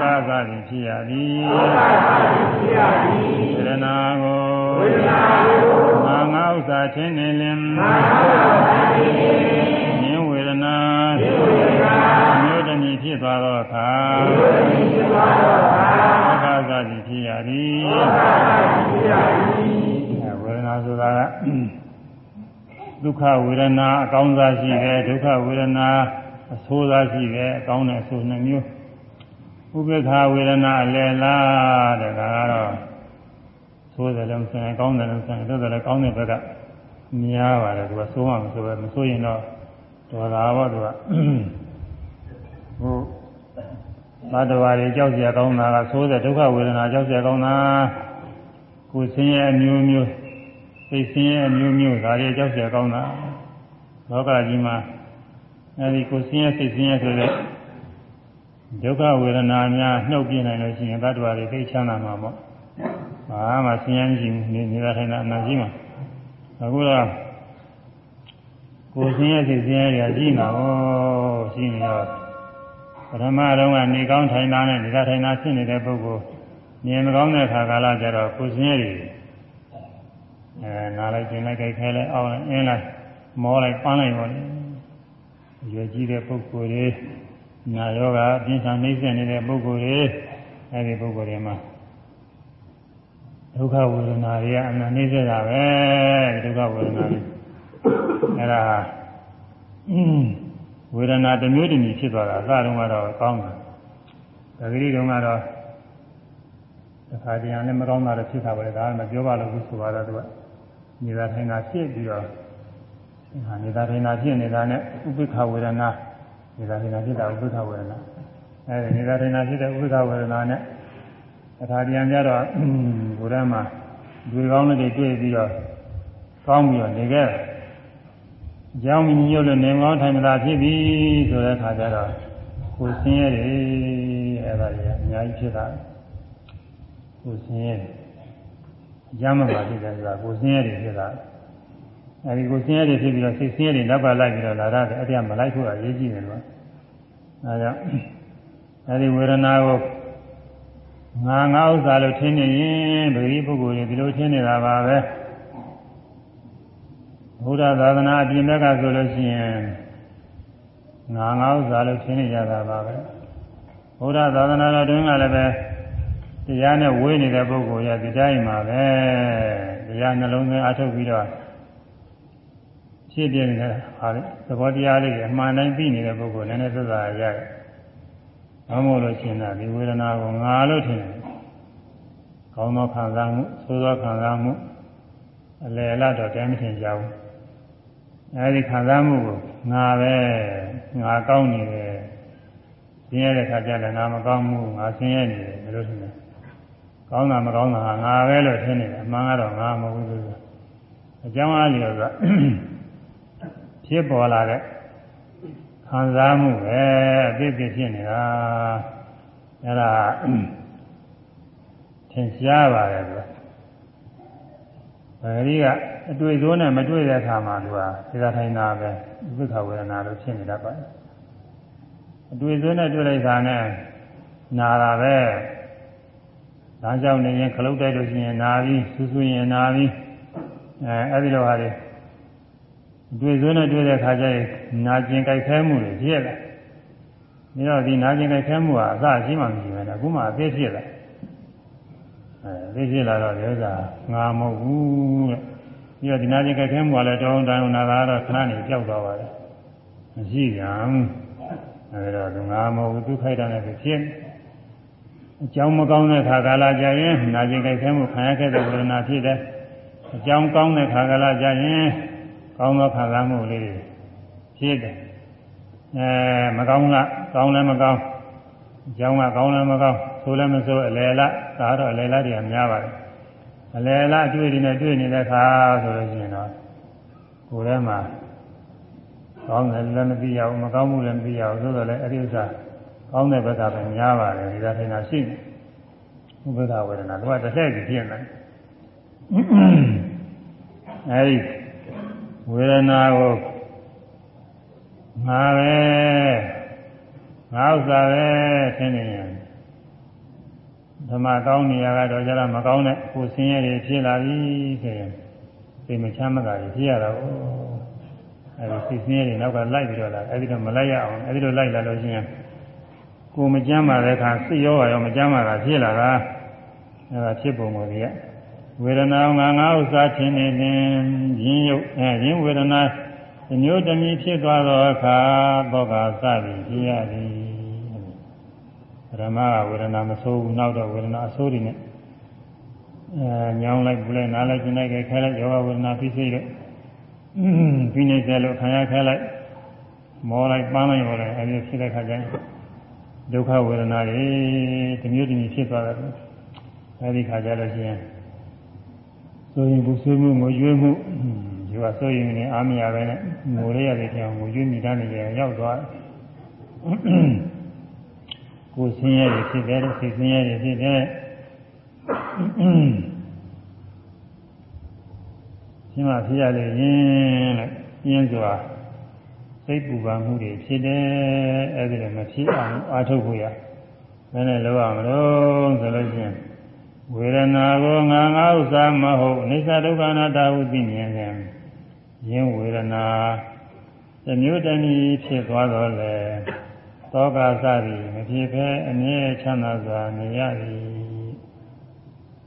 သောကာသသည်ဖြစ်ရသည်သောကာသသည်ဖြစ်ရသည်ဝေဒနာကိုဝေဒနာကိုငါငါဥစ္စာချင်းနေလင်ငါငါဥစ္စာချင်းနေလင်ယင်းဝေဒနာယင်းဝေဒနာမျိုးတမီဖြစ်သွားသောအခါမျိုးတမီဖြစ်သွားသောအခါသောကာသသည်ဖြစ်ရသည်သောကာသသည်ဖြစ်ရသည်ဝေဒနာဆိုတာက ဒုက္ခဝေဒနာအကောင်းစားရှိတယ်ဒုက္ခဝေဒနာအဆိုးစားရှိတယ်အကောင်းနဲ့အဆိုးနှမျိုးဥပေက္ခဝေဒနာအလယ်လားတဲ့ဒါကတော့ဆိုးတယ်လည်းဆိုရင်ကောင်းတယ်လည်းဆိုရင်တို့တယ်လည်းကောင်းတဲ့ဘက်ကများပါတယ်သူကဆိုးမှမဆိုးပဲမဆိုးရင်တော့ဒေါ်လာပေါ့သူကဟိုမတ္တဝါတွေကြောက်ကြကောင်းတာကဆိုးတဲ့ဒုက္ခဝေဒနာကြောက်ကြကောင်းတာကိုယ်ဆင်းရဲအမျိုးမျိုး စိတ်ဆင်းရဲအမျိုးမျိုးဒါတွေကြောက်ကြကောင်းတာလောကကြီးမှာအဲဒီကိုယ်ဆင်းရဲစိတ်ဆင်းရဲဆိုတဲ့ဒုက္ခဝေဒနာများနှုတ်ပြနိုင်လို့ရှိရင်တ attva တွေသိချမ်းသာမှာပေါ့ဘာမှဆင်းရဲမရှိဘူးနေနေတာထိုင်တာအနာကြီးမှာအခုတော့ကိုယ်ဆင်းရဲစိတ်ဆင်းရဲတွေရှိမှာပေါ့ရှိနေတော့ပထမတော့ကနေကောင်းထိုင်တာနဲ့နေတာထိုင်တာဖြစ်နေတဲ့ပုဂ္ဂိုလ်မြင်မကောင်းတဲ့ခါကာလကျတော့ကိုယ်ဆင်းရဲတွေ အဲနားလိုက်ကျင်လိုက်ကြိုက်ခဲလိုက်အောင်းလိုက်အင်းလိုက်မောလိုက်ပန်းလိုက်ပါလေရွယ်ကြီးတဲ့ပုဂ္ဂိုလ်တွေနာယောဂအပြင်းထန်နှိမ့်ဆက်နေတဲ့ပုဂ္ဂိုလ်တွေအဲဒီပုဂ္ဂိုလ်တွေမှာဒုက္ခဝေဒနာတွေကအမှန်နှိမ့်ဆက်တာပဲဒုက္ခဝေဒနာတွေအဲဒါဝေဒနာတစ်မျိုးတစ်မျိုးဖြစ်သွားတာအစတုန်းကတော့ကောင်းတယ်ဒါကြိတုန်းကတော့တခါတည်းလည်းမကောင်းတာလည်းဖြစ်တာပဲဒါကမပြောပါလို့ဘူးဆိုပါတော့သူက နေတာထိုင်တာဖြစ်ပြီးတော့ဟာနေတာထိုင်တာဖြစ်နေတာနဲ့ဥပိ္ပခဝေဒနာနေတာထိုင်တာဖြစ်တာဥပိ္ပခဝေဒနာအဲဒီနေတာထိုင်တာဖြစ်တဲ့ဥပိ္ပခဝေဒနာနဲ့အခါတည်းကြတော့ဘုရားမှာတွေ့ကောင်းတဲ့တွေ့ပြီးတော့ကောင်းပြီးတော့နေခဲ့ကြောင်းမြညွတ်လို့နေကောင်းထိုင်မသာဖြစ်ပြီဆိုတဲ့အခါကျတော့ကိုယ်ဆင်းရဲတယ်အဲ့ဒါကြီးအများကြီးဖြစ်တာကိုယ်ဆင်းရဲတယ် အကြမ်းမပါဖြစ်တယ်ဆိုတာကိုယ်ဆင်းရဲတယ်ဖြစ်တာအဲဒီကိုယ်ဆင်းရဲတယ်ဖြစ်ပြီးတော့စိတ်ဆင်းရဲတယ်နောက်ကလိုက်ပြီးတော့လာရတယ်အဲ့ဒီကမလိုက်ဖို့အရေးကြီးတယ်လို့အဲဒါကြောင့်အဲဒီဝေဒနာကိုငါငါဥစ္စာလို့ထင်နေရင်ဗတိပုဂ္ဂိုလ်တွေဒီလိုထင်နေတာပါပဲဘုရားသာသနာအပြင်ဘက်ကဆိုလို့ရှိရင်ငါငါဥစ္စာလို့ထင်နေကြတာပါပဲဘုရားသာသနာတော်တွင်ကလည်းပဲ တရားနဲ့ဝေးနေတဲ့ပုဂ္ဂိုလ်ရဒီတိုင်းမှာပဲတရားနှလုံးသွင်းအထုတ်ပြီးတော့ဖြစ်ပြနေတဲ့ဟာလေသဘောတရားလေးတွေအမှန်တိုင်းသိနေတဲ့ပုဂ္ဂိုလ်နည်းနည်းသက်သာရတယ်။ဘာမို့လို့ရှင်တာဒီဝေဒနာကိုငါလို့ထင်တယ်။ကောင်းသောခံစားမှုဆိုးသောခံစားမှုအလယ်အလတ်တော့တဲမထင်ကြဘူး။အဲဒီခံစားမှုကိုငါပဲငါကောင်းနေတယ်။ဆင်းရဲတဲ့ခါကျလည်းငါမကောင်းဘူးငါဆင်းရဲနေတယ်ဘယ်လိုထင်လဲ။ ကောင်းတာမကောင်းတာငါပဲလို့ထင်နေတယ်အမှန်ကတော့ငါမဟုတ်ဘူး။အကြောင်းအားဖြင့်ဆိုဖြစ်ပေါ်လာတဲ့ခံစားမှုပဲအသိသိဖြစ်နေတာအဲ့ဒါသင်ရှားပါတယ်ကွာအဲဒီကအတွေ့အကြုံနဲ့မတွေ့တဲ့အခါမှာသူကသေသာထိုင်တာပဲဥပ္ပခဝေဒနာလို့ဖြစ်နေတတ်ပါတယ်အတွေ့အကြုံနဲ့တွေ့လိုက်တာနဲ့နာတာပဲ ဒါကြောင့်နေရင်ခလုတ်တိုက်လို့ရှိရင်နာပြီးဆူဆူရင်နာပြီးအဲအဲ့ဒီလိုဟာတွေတွေ့စွန်းနဲ့တွေ့တဲ့ခါကျရင်နာကျင်ကြိုက်ခဲမှုတွေဖြစ်လာ။ဒါတော့ဒီနာကျင်ကြိုက်ခဲမှုဟာအစရှိမှမရှိဘူး။အခုမှအသေးဖြစ်လာအဲသိဖြစ်လာတော့ဒီဥစ္စာငါမဟုတ်ဘူးတဲ့ပြီးတော့ဒီနာကြီးကခဲမှုကလည်းတောင်းတန်းနာတာတော့ခဏနေကြောက်သွားပါတယ်မရှိကြဘူးအဲဒါတော့ငါမဟုတ်ဘူးသူခိုက်တာနဲ့ဖြစ် အကြောင်းမကောင်းတဲ့ခါကာလကြရင်နာကျင်ကြိုက်ခဲမှုခံရခဲ့တဲ့ဝေဒနာဖြစ်တယ်အကြောင်းကောင်းတဲ့ခါကာလကြရင်ကောင်းသောခံစားမှုလေးတွေဖြစ်တယ်အဲမကောင်းလားကောင်းလည်းမကောင်းအကြောင်းကကောင်းလည်းမကောင်းဆိုလည်းမဆိုအလယ်လားဒါတော့အလယ်လားတွေကများပါတယ်အလယ်လားအတွေ့အကြုံနဲ့တွေ့နေတဲ့ခါဆိုလို့ရှိရင်တော့ကိုယ်ထဲမှာကောင်းတယ်လည်းမသိရဘူးမကောင်းမှုလည်းမသိရဘူးဆိုတော့လည်းအဲ့ဒီဥစ္စာ ကောင်းတဲ့ဘက်ကပဲများပါတယ်ဒီသာထင်တာရှိတယ်ဥပ္ပဒါဝေဒနာတော့တစ်ထည့်ကြည့်ဖြစ်နေအဲဒီဝေဒနာကိုငါပဲငါဥစ္စာပဲထင်နေရင်ဓမ္မကောင်းနေရတော့ကြလားမကောင်းတဲ့ကိုယ်ဆင်းရဲတွေဖြစ်လာပြီဆိုရင်သိမချမ်းမသာတွေဖြစ်ရတာကိုအဲဒီသိဆင်းရဲတွေနောက်ကလိုက်ပြီးတော့လာအဲဒီတော့မလိုက်ရအောင်အဲဒီလိုလိုက်လာလို့ရှိရင် ကိုမကြမ်းပါတဲ့အခါစိတ်ရောရောမကြမ်းပါတာဖြစ်လာတာအဲဒါဖြစ်ပုံကိုကြီးဝေဒနာငါငါဥစ္စာချင်းနေရင်ရင်းရုပ်အဲရင်းဝေဒနာဒီမျိုးတမီဖြစ်သွားသောအခါသောကစသည်ဖြစ်ရသည်ဓမ္မကဝေဒနာမဆိုးဘူးနောက်တော့ဝေဒနာအဆိုးတွေနဲ့အဲညောင်းလိုက်ပူလိုက်နားလိုက်ကျင်လိုက်ခဲလိုက်ယောဂဝေဒနာဖြစ်စေတဲ့ပြီးနေတယ်လို့ခံရခဲလိုက်မောလိုက်ပန်းလိုက်ရောလည်းအဲဒီဖြစ်တဲ့ခါကျရင် ဒုက္ခဝေဒနာတွေဒီမျိုးတည်းဖြစ်သွားတယ်အဲဒီခါကျလို့ရှိရင်ဆိုရင်ဘူးဆွေးမှုငိုကြွေးမှုဒီကဆိုရင်လည်းအားမရပဲနဲ့ငိုရရတဲ့ကြောင်ငိုကြွေးမိတတ်နေရရောက်သွားကိုယ်ဆင်းရဲတွေဖြစ်တယ်စိတ်ဆင်းရဲတွေဖြစ်တယ်ရှင်းမဖြစ်ရလေရင်လို့ပြင်းစွာ စိတ်ပူပန်မှုတွေဖြစ်တယ်အဲ့ဒီလိုမဖြစ်အောင်အားထုတ်ဖို့ရဘယ်နဲ့လုပ်ရမလို့ဆိုလို့ချင်းဝေဒနာကိုငါငါဥစ္စာမဟုတ်အနိစ္စဒုက္ခအနတ္တဟုသိမြင်ခြင်းယင်းဝေဒနာသမျိုးတဏီဖြစ်သွားတော့လေသောကစသည်မဖြစ်ဘဲအမြဲချမ်းသာစွာနေရသည်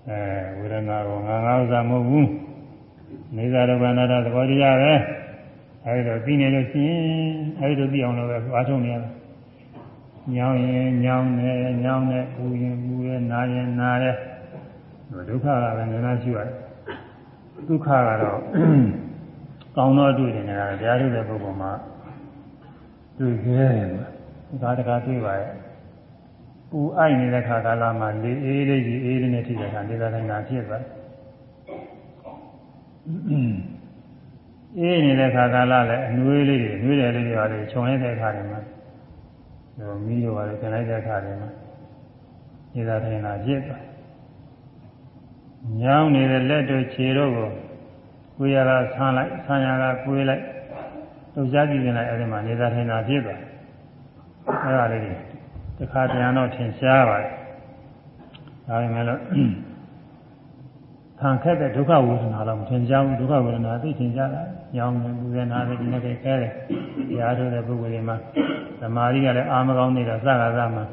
အဲဝေဒနာကိုငါငါဥစ္စာမဟုတ်ဘူးနေသာဒုက္ခအနတ္တသဘောတရားပဲ အဲဒီတော့သိနေလို့ရှိရင်အဲဒီလိုသိအောင်လို့ပဲအားထုတ်နေရတာညောင်းရင်ညောင်းတယ်ညောင်းတယ်ပူရင်ပူတယ်နားရင်နားတယ်ဒုက္ခကလည်းနည်းနည်းရှိရတယ်ဒုက္ခကတော့ကောင်းသောတွေ့တယ်နေတာတရားထုတ်တဲ့ပုဂ္ဂိုလ်မှာတွေ့ခဲ့တယ်ဒါတကားတွေ့ပါရဲ့ပူအိုက်နေတဲ့ခါကာလမှာလေအေးလေးကြီးအေးလေးနဲ့ထိတဲ့ခါဒေသတိုင်းကဖြစ်သွား အေးနေတဲ့ခါကာလလည်းအနှွေးလေးတွေနှွေးတယ်လေးတွေပါလေခြုံလိုက်တဲ့ခါတွေမှာဟိုမီးတို့ပါလေကျန်လိုက်တဲ့ခါတွေမှာဒေသတိုင်းကဖြစ်သွားညောင်းနေတဲ့လက်တို့ခြေတို့ကိုကိုယ်ရတာဆန်းလိုက်ဆန်းရတာကိုယ်လိုက်လှုပ်ရှားကြည့်နေလိုက်အဲဒီမှာနေသာထင်တာဖြစ်သွားအဲဒါလေးတွေတခါတရံတော့ထင်ရှားပါတယ်ဒါပေမဲ့လို့ ခံခက်တဲ့ဒုက္ခဝေဒနာတော့မထင်ရှားဘူးဒုက္ခဝေဒနာသိထင်ရှားတာညောင်းနေပူရနာတယ်ဒီနေ့ကဲခဲတယ်ရားထုတ်တဲ့ပုဂ္ဂိုလ်တွေမှာသမာဓိကလည်းအာမကောင်းနေတာစကားစားမှာ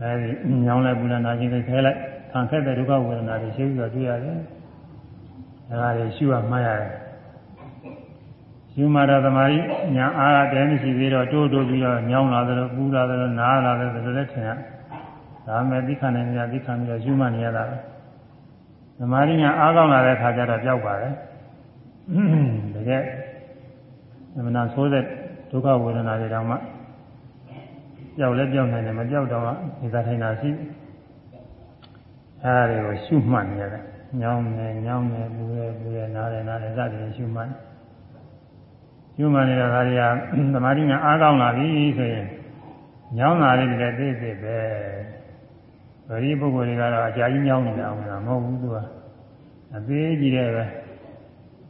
အဲဒီညောင်းလိုက်ပူရနာခြင်းခဲလိုက်ခံခက်တဲ့ဒုက္ခဝေဒနာတွေရှိပြီးတော့တွေ့ရတယ်။ဒါကလည်းရှုရမှတ်ရတယ်။ရှုမှတော့သမာဓိညာအားကတည်းမရှိသေးတော့တိုးတိုးပြီးတော့ညောင်းလာတယ်လို့ပူလာတယ်လို့နားလာတယ်လို့လည်းထင်ရ။ဒါမဲ့သိခဏနဲ့ညာသိခဏပြီးတော့ရှုမှတ်နေရတာပဲ။ သမာဓိညာအားကောင်းလာတဲ့ခါကျတော့ကြောက်ပါတယ်။တကယ်သမဏဆိုးတဲ့ဒုက္ခဝေဒနာတွေတောင်မှကြောက်လဲကြောက်နိုင်တယ်မကြောက်တော့ဒီသာထိုင်တာရှိတယ်အဲဒါတွေကိုရှုမှတ်နေရတယ်ညောင်းနေညောင်းနေပူရဲပူရဲနားတယ်နားတယ်စသည်ဖြင့်ရှုမှတ်ရှုမှတ်နေတာဒါတွေကသမာဓိညာအားကောင်းလာပြီဆိုရင်ညောင်းတာလေးတွေလည်းသိသိပဲ ဗရိပုဂ္ဂိုလ်တွေကတော့အကြာကြီးညောင်းနေတာအောင်လားမဟုတ်ဘူးသူကအသေးကြီးတဲ့ပဲ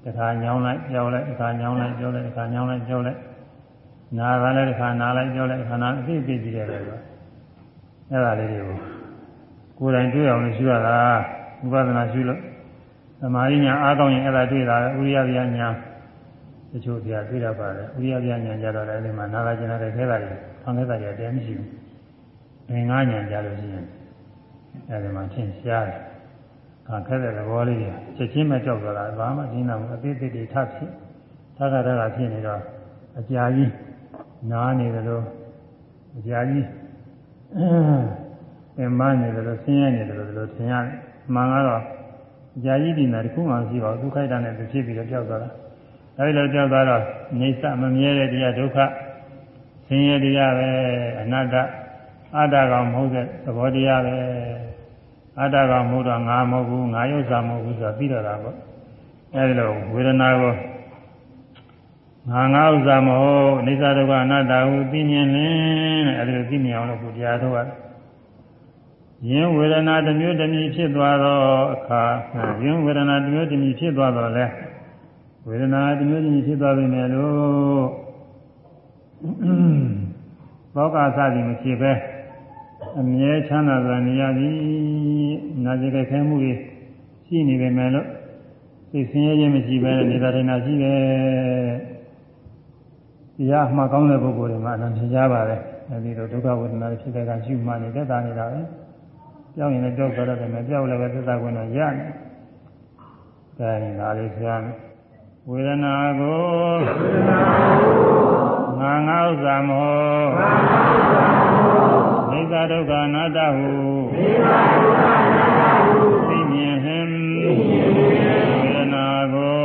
တခါညောင်းလိုက်ကြောက်လိုက်တခါညောင်းလိုက်ကြောက်လိုက်တခါညောင်းလိုက်ကြောက်လိုက်နားကလည်းတခါနားလိုက်ကြောက်လိုက်တခါနားအသေးသေးကြီးတယ်ပဲအဲ့ဒါလေးတွေကိုကိုယ်တိုင်တွေ့အောင်လို့ရှုရတာဝိပဿနာရှုလို့သမာဓိညာအားကောင်းရင်အဲ့ဒါတွေ့တာဥရိယပြညာတချို့ပြတွေ့ရပါတယ်ဥရိယပြညာကြတော့လည်းဒီမှာနာဂကျင်တဲ့ခဲတာတွေဖောင်းခဲတာတွေတည်းမရှိဘူးငင်ငါညာကြလို့ရှိရင် အဲဒီမှာထင်ရှားတယ်ခံခဲ့တဲ့သဘောလေးတွေချက်ချင်းပဲကြောက်သွားတာဘာမှရှင်းတော့အသေးသေးတွေထပ်ဖြစ်ထပ်ထပ်ထပ်ဖြစ်နေတော့အကြာကြီးနားနေတယ်လို့အကြာကြီးအင်းမနေတယ်လို့ဆင်းရဲနေတယ်လို့ဒီလိုထင်ရတယ်မှန်ကတော့အကြာကြီးဒီနာတခုမှမရှိပါဘူးဒုက္ခိတနဲ့သူဖြစ်ပြီးတော့ကြောက်သွားတာအဲဒီလိုကြောက်သွားတော့နေစမမြဲတဲ့တရားဒုက္ခဆင်းရဲတရားပဲအနတ္တအတ္တကောင်မဟုတ်တဲ့သဘောတရားပဲ အတ္တကောင်မဟုတ်တော့ငါမဟုတ်ဘူးငါယုတ်စာမဟုတ်ဘူးဆိုတာပြီးတော့တာပေါ့အဲဒီလိုဝေဒနာကိုငါငါဥစ္စာမဟုတ်အိစ္ဆဒုက္ခအနတ္တဟုသိမြင်လင်းတဲ့အဲဒီလိုသိမြင်အောင်လို့ကိုတရားထုတ်ရတယ်ယင်းဝေဒနာတစ်မျိုးတစ်မျိုးဖြစ်သွားသောအခါယင်းဝေဒနာတစ်မျိုးတစ်မျိုးဖြစ်သွားတော့လဲဝေဒနာတစ်မျိုးတစ်မျိုးဖြစ်သွားပြီမယ်လို့သောကစသည်မဖြစ်ပဲ အမြဲချမ်းသာစွာနေရသည်နာကျတဲ့ခဲမှုတွေရှိနေပေမဲ့လို့သိဆင်းရဲခြင်းမရှိပဲနေတာထိုင်တာရှိတယ်တရားမှကောင်းတဲ့ပုဂ္ဂိုလ်တွေမှာအနန္တကြပါတယ်အဲဒီလိုဒုက္ခဝေဒနာဖြစ်တဲ့ကရှုမှနေသက်သာနေတာပဲကြောက်ရင်လည်းကြောက်ကြတယ်မယ်ကြောက်လည်းပဲသက်သာခွင့်တော့ရတယ်ဒါရင်ဒါလေးဆရာဝေဒနာကိုငါငါဥစ္စာမဟုတ်နိစ္စ ဒုက္ခအနတ္တဟုသိမြင်ဟင်ဝေဒနာကို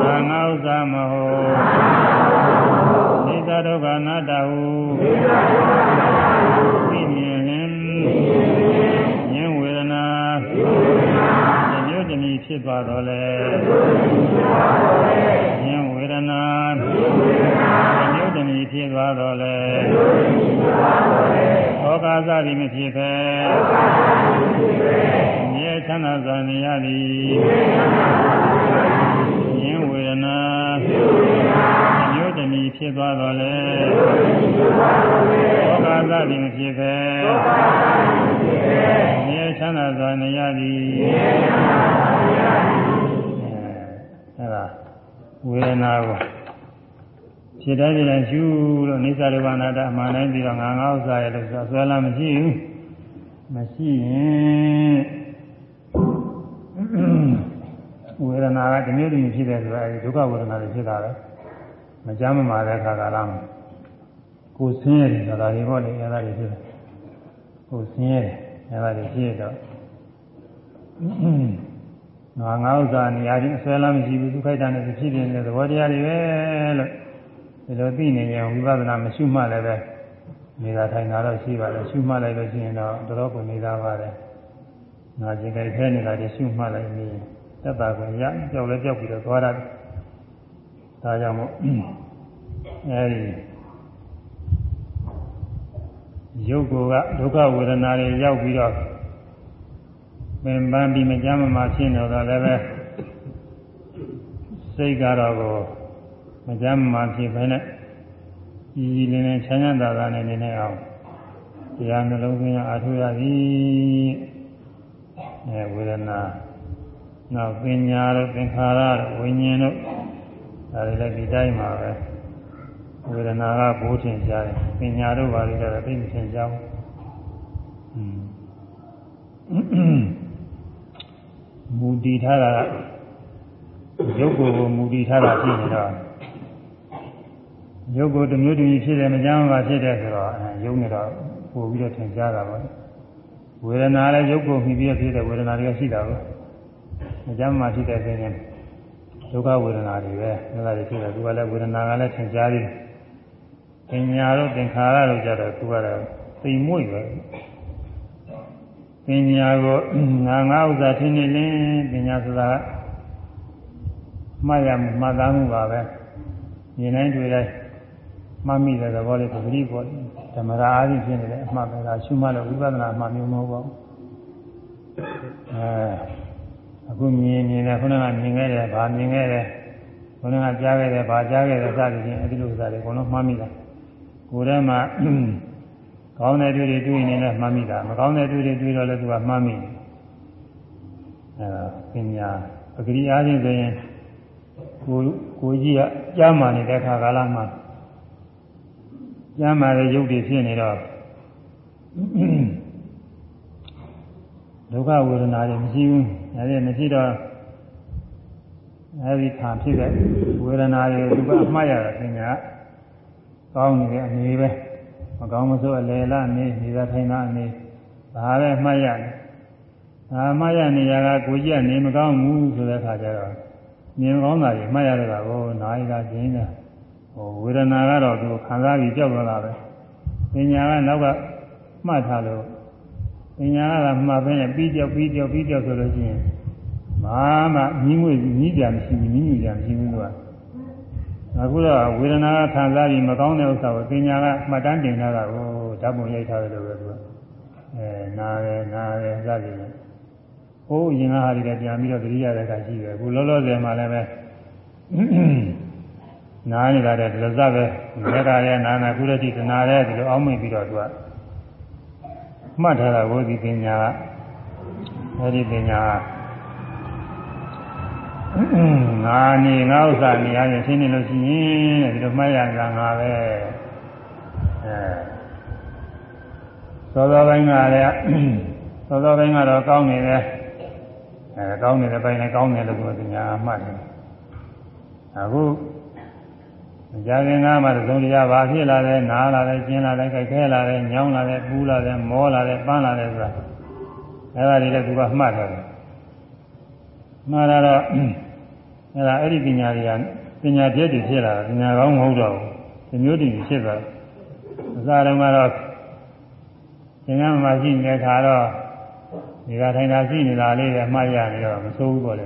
ငါငါဥစ္စာမဟုတ်နိစ္စဒုက္ခအနတ္တဟုသိမြင်ဟင်ဉာဏ်ဝေဒနာမျိုးတည်းဖြစ်သွားတော့လေဉာဏ်ဝေဒနာမျိုးတည်း ဖြစ်သွားတော့လေဩကာသတိမဖြစ်ပဲမြဲချမ်းသာစွာနေရသည်ဉာဏ်ဝေဒနာမျိုးတည်းဖြစ်သွားတော့လေဩကာသတိမဖြစ်ပဲမြဲချမ်းသာစွာနေရသည်အဲဒါဝေဒနာကို ဖြစ်တဲ့ကြတဲ့ရှုလို့နိစ္စရဝနာတအမှန်တိုင်းပြီးတော့ငါငါဥစ္စာရဲ့လို့ဆိုဆွဲလာမရှိဘူးမရှိရင်ဝေဒနာကတစ်မျိုးတစ်မျိုးဖြစ်တယ်ဆိုတာအဲဒီဒုက္ခဝေဒနာတွေဖြစ်တာပဲမကြမ်းမမာတဲ့ခါကာလမှာကိုယ်ဆင်းရဲတယ်ဆိုတာဒီဘောလေအဲဒါတွေဖြစ်တယ်ကိုယ်ဆင်းရဲတယ်အဲဒါတွေဖြစ်တော့ငါငါဥစ္စာနေရာချင်းအဆွဲလာမရှိဘူးဒုက္ခိတနဲ့ဖြစ်ဖြစ်နေတဲ့သဘောတရားတွေပဲလို့ ဒီလိုသိနေရင်ဝိပဿနာမရှိမှလည်းပဲနေတာထိုင်တာတော့ရှိပါတယ်ရှုမှလိုက်လို့ရှိရင်တော့တော်တော်ကိုနေတာပါတယ်ငါကျင်ကြိုက်ဖဲနေတာတွေရှုမှလိုက်နေသက်တာကိုရကြောက်လဲကြောက်ပြီးတော့သွားရတယ်ဒါကြောင့်မို့အဲဒီရုပ်ကိုကဒုက္ခဝေဒနာတွေရောက်ပြီးတော့ပင်ပန်းပြီးမကြမ်းမမာဖြစ်နေတော့လည်းပဲစိတ်ကတော့ကို မကြမ်းမမာဖြစ်ပဲနဲ့ကြီးကြီးလင်းလင်းချမ်းချမ်းသာသာနဲ့နေနေအောင်တရားနှလုံးသွင်းအားထုတ်ရသည်အဲဝေဒနာနောက်ပညာတို့သင်္ခါရတို့ဝိညာဉ်တို့ဒါတွေလည်းဒီတိုင်းမှာပဲဝေဒနာကဘိုးထင်ရှားတယ်ပညာတို့ဘာတွေတော့သိမထင်ရှားဘူးမူတည်ထားတာရုပ်ကိုယ်ကိုမူတည်ထားတာဖြစ်နေတော့ ရုပ်ကိုတစ်မျိုးတစ်မျိုးဖြစ်တယ်မကြမ်းမှာဖြစ်တယ်ဆိုတော့အဲရုပ်နဲ့တော့ပို့ပြီးတော့ထင်ရှားတာပါဝေဒနာလည်းရုပ်ကိုမှီပြီးဖြစ်တဲ့ဝေဒနာတွေကရှိတာပဲမကြမ်းမှာဖြစ်တဲ့ဆိုရင်ဒုက္ခဝေဒနာတွေပဲအဲဒါတွေဖြစ်တယ်သူကလည်းဝေဒနာကလည်းထင်ရှားပြီးပညာတို့သင်္ခါရတို့ကြတော့သူကတော့သိမွေ့ပဲပညာကိုငါငါဥစ္စာထင်းနေလင်းပညာဆိုတာမှတ်ရမှတ်သားမှုပါပဲမြင်တိုင်းတွေ့တိုင်း မှတ်မိတဲ့သဘောလေးပဂတိပေါ်ဓမ္မရာအားဖြင့်ဖြစ်နေတဲ့အမှတ်ပဲလားရှုမှတ်လို့ဝိပဿနာအမှတ်မျိုးမဟုတ်ပါဘူးအဲအခုမြင်မြင်တယ်ခုနကမြင်ခဲ့တယ်ဗာမြင်ခဲ့တယ်ခုနကကြားခဲ့တယ်ဗာကြားခဲ့တယ်စသဖြင့်အဲဒီလိုဥစ္စာတွေအကုန်လုံးမှတ်မိတာကိုယ်ထဲမှာကောင်းတဲ့တွေ့တွေတွေ့နေလည်းမှတ်မိတာမကောင်းတဲ့တွေ့တွေတွေ့တော့လည်းသူကမှတ်မိအဲဒါပညာပဂတိအားဖြင့်ဆိုရင်ကိုကိုကြီးကကြားမှနေတဲ့ခါကာလမှာ ကြားမှတဲ့ရုပ်တွေဖြစ်နေတော့ဒုက္ခဝေဒနာတွေမရှိဘူးအဲဒီမရှိတော့အဲဒီခံဖြစ်တဲ့ဝေဒနာတွေသူကအမှားရတာပညာကောင်းနေတဲ့အနည်းပဲမကောင်းမဆိုးအလေလားနေနေတာထိုင်တာအနေဒါပဲအမှားရတယ်ဒါအမှားရနေရကကိုကြီးကနေမကောင်းဘူးဆိုတဲ့အခါကျတော့မြင်ကောင်းတာကြီးအမှားရတာကိုနာရီကကျင်းတာ ဟိုဝေဒနာကတော့သူခံစားပြီးကြောက်သွားတာပဲပညာကနောက်ကမှတ်ထားလို့ပညာကမှတ်ပဲနဲ့ပြီးကြောက်ပြီးကြောက်ပြီးကြောက်ဆိုလို့ရှိရင်ဘာမှညီးငွေညီးကြမရှိဘူးညီးညူကြမရှိဘူးသူကအခုတော့ဝေဒနာကခံစားပြီးမကောင်းတဲ့ဥစ္စာကိုပညာကမှတ်တမ်းတင်ထားတာကိုဓာတ်ပုံရိုက်ထားတယ်လို့ပဲသူကအဲနားရဲနားရဲစသည်ဖြင့်ဟိုးရင်ကဟာတွေပြန်ပြီးတော့တတိယတဲ့အခါရှိတယ်အခုလောလောဆယ်မှာလည်းပဲ နားနေတာတဲ့ဒီလိုစပဲလက်ကရဲနာနာကုရတိတနာရဲဒီလိုအောင်းမိပြီးတော့သူကမှတ်ထားတာကိုဒီပညာကအဲဒီပညာကငါနေငါဥစ္စာနေရရင်ရှင်းနေလို့ရှိရင်ဒီလိုမှတ်ရတာငါပဲအဲသောသောပိုင်းကလည်းသောသောပိုင်းကတော့ကောင်းနေတယ်အဲကောင်းနေတဲ့ပိုင်းလည်းကောင်းတယ်လို့သူကပညာမှတ်တယ်အခု ကြာခင်ကမှသုံးတရားဘာဖြစ်လာလဲနားလာလဲကျင်းလာလဲကြိုက်ခဲလာလဲညောင်းလာလဲပူးလာလဲမောလာလဲပန်းလာလဲဆိုတာအဲဒါတွေလည်းသူကမှတ်ထားတယ်မှားလာတော့အဲဒါအဲ့ဒီပညာတွေကပညာပြည့်တည်ဖြစ်လာတာပညာကောင်းမဟုတ်တော့ဘူးဒီမျိုးတည်ဖြစ်သွားတယ်အစားတုန်းကတော့သင်္ကန်းမှာရှိနေတဲ့ခါတော့ဒီကထိုင်တာရှိနေတာလေးပဲအမှားရနေတော့မဆိုးဘူးပေါ့လေ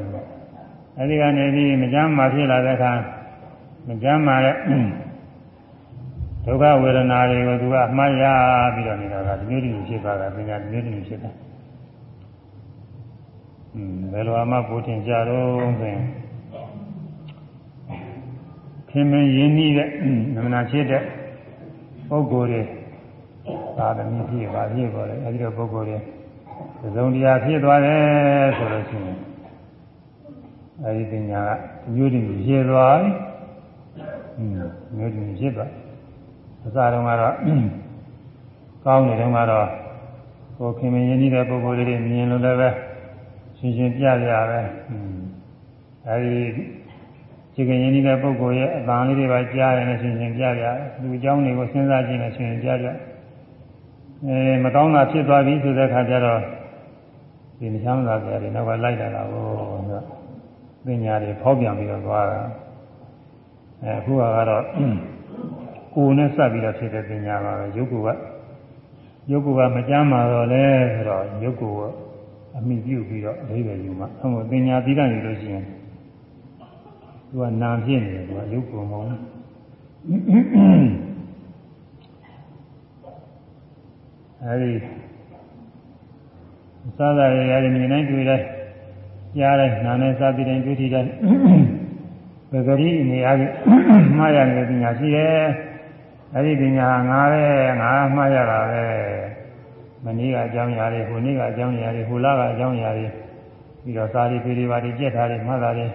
အဲဒီကနေပြီးမကြမ်းမှာဖြစ်လာတဲ့အခါ မကြမ်းမာတဲ့ဒုက္ခဝေဒနာတွေကိုသူကအမှားရပြီးတော့နေတာကဒီမျိုးတည်းဖြစ်သွားတာပညာဒီမျိုးတည်းဖြစ်တာอืมဘယ်လိုအမှပူတင်ကြတော့ဆိုရင်ခင်မင်းရင်းနှီးတဲ့နမနာချစ်တဲ့ပုဂ္ဂိုလ်တွေသာသမီဖြစ်ပါဖြစ်ပေါ်တယ်အဲဒီတော့ပုဂ္ဂိုလ်တွေသုံးတရားဖြစ်သွားတယ်ဆိုလို့ရှိရင်အဲဒီပညာကမျိုးတည်းဖြစ်သွားတယ် มမျိုးတည်ဖြစ်သွားအစတုန်းကတော့ကောင်းနေတုန်းကတော့ကိုခင်မင်းရင်းနှီးတဲ့ပုဂ္ဂိုလ်တွေမြင်လို့လည်းပဲရှင်းရှင်းပြပြပဲအဲဒီခြေကရင်နေတဲ့ပုဂ္ဂိုလ်ရဲ့အတန်လေးတွေပါကြားရင်လည်းရှင်းရှင်းပြပြလူအကြောင်းတွေကိုစဉ်းစားကြည့်နေရှင်းရှင်းပြပြအဲမကောင်းတာဖြစ်သွားပြီဆိုတဲ့အခါကျတော့ဒီမချမ်းသာကြတယ်နောက်ကလိုက်လာတာကိုပညာတွေဖောက်ပြန်ပြီးတော့သွားတာ အဲအခုကတော့ကိုယ်နဲ့စပ်ပြီးတော့ဖြစ်တဲ့ပညာပါပဲရုပ်ကရုပ်ကမကြမ်းပါတော့လဲဆိုတော့ရုပ်ကအမိပြုပြီးတော့အသေးပဲယူမှာအမို့ပညာပြီးကနေလို့ရှိရင်သူကနာဖြစ်နေတယ်သူကရုပ်ကိုမဟုတ်အဲဒီသာသာရရမြင်နိုင်တွေ့တယ်ကြားတယ်နားနဲ့စားပြီးတိုင်းတွေ့ထိတယ်ပ ဂရိနေရာမှားရနေပညာရှိတယ်အဲဒီပညာငါပဲငါမှားရတာပဲမနေ့ကအကြောင်းအရာတွေဟိုနေ့ကအကြောင်းအရာတွေဟိုလကအကြောင်းအရာတွေပြီးတော့စာရီပေတွေပါတွေကြက်ထားတယ်မှတ်တာတယ်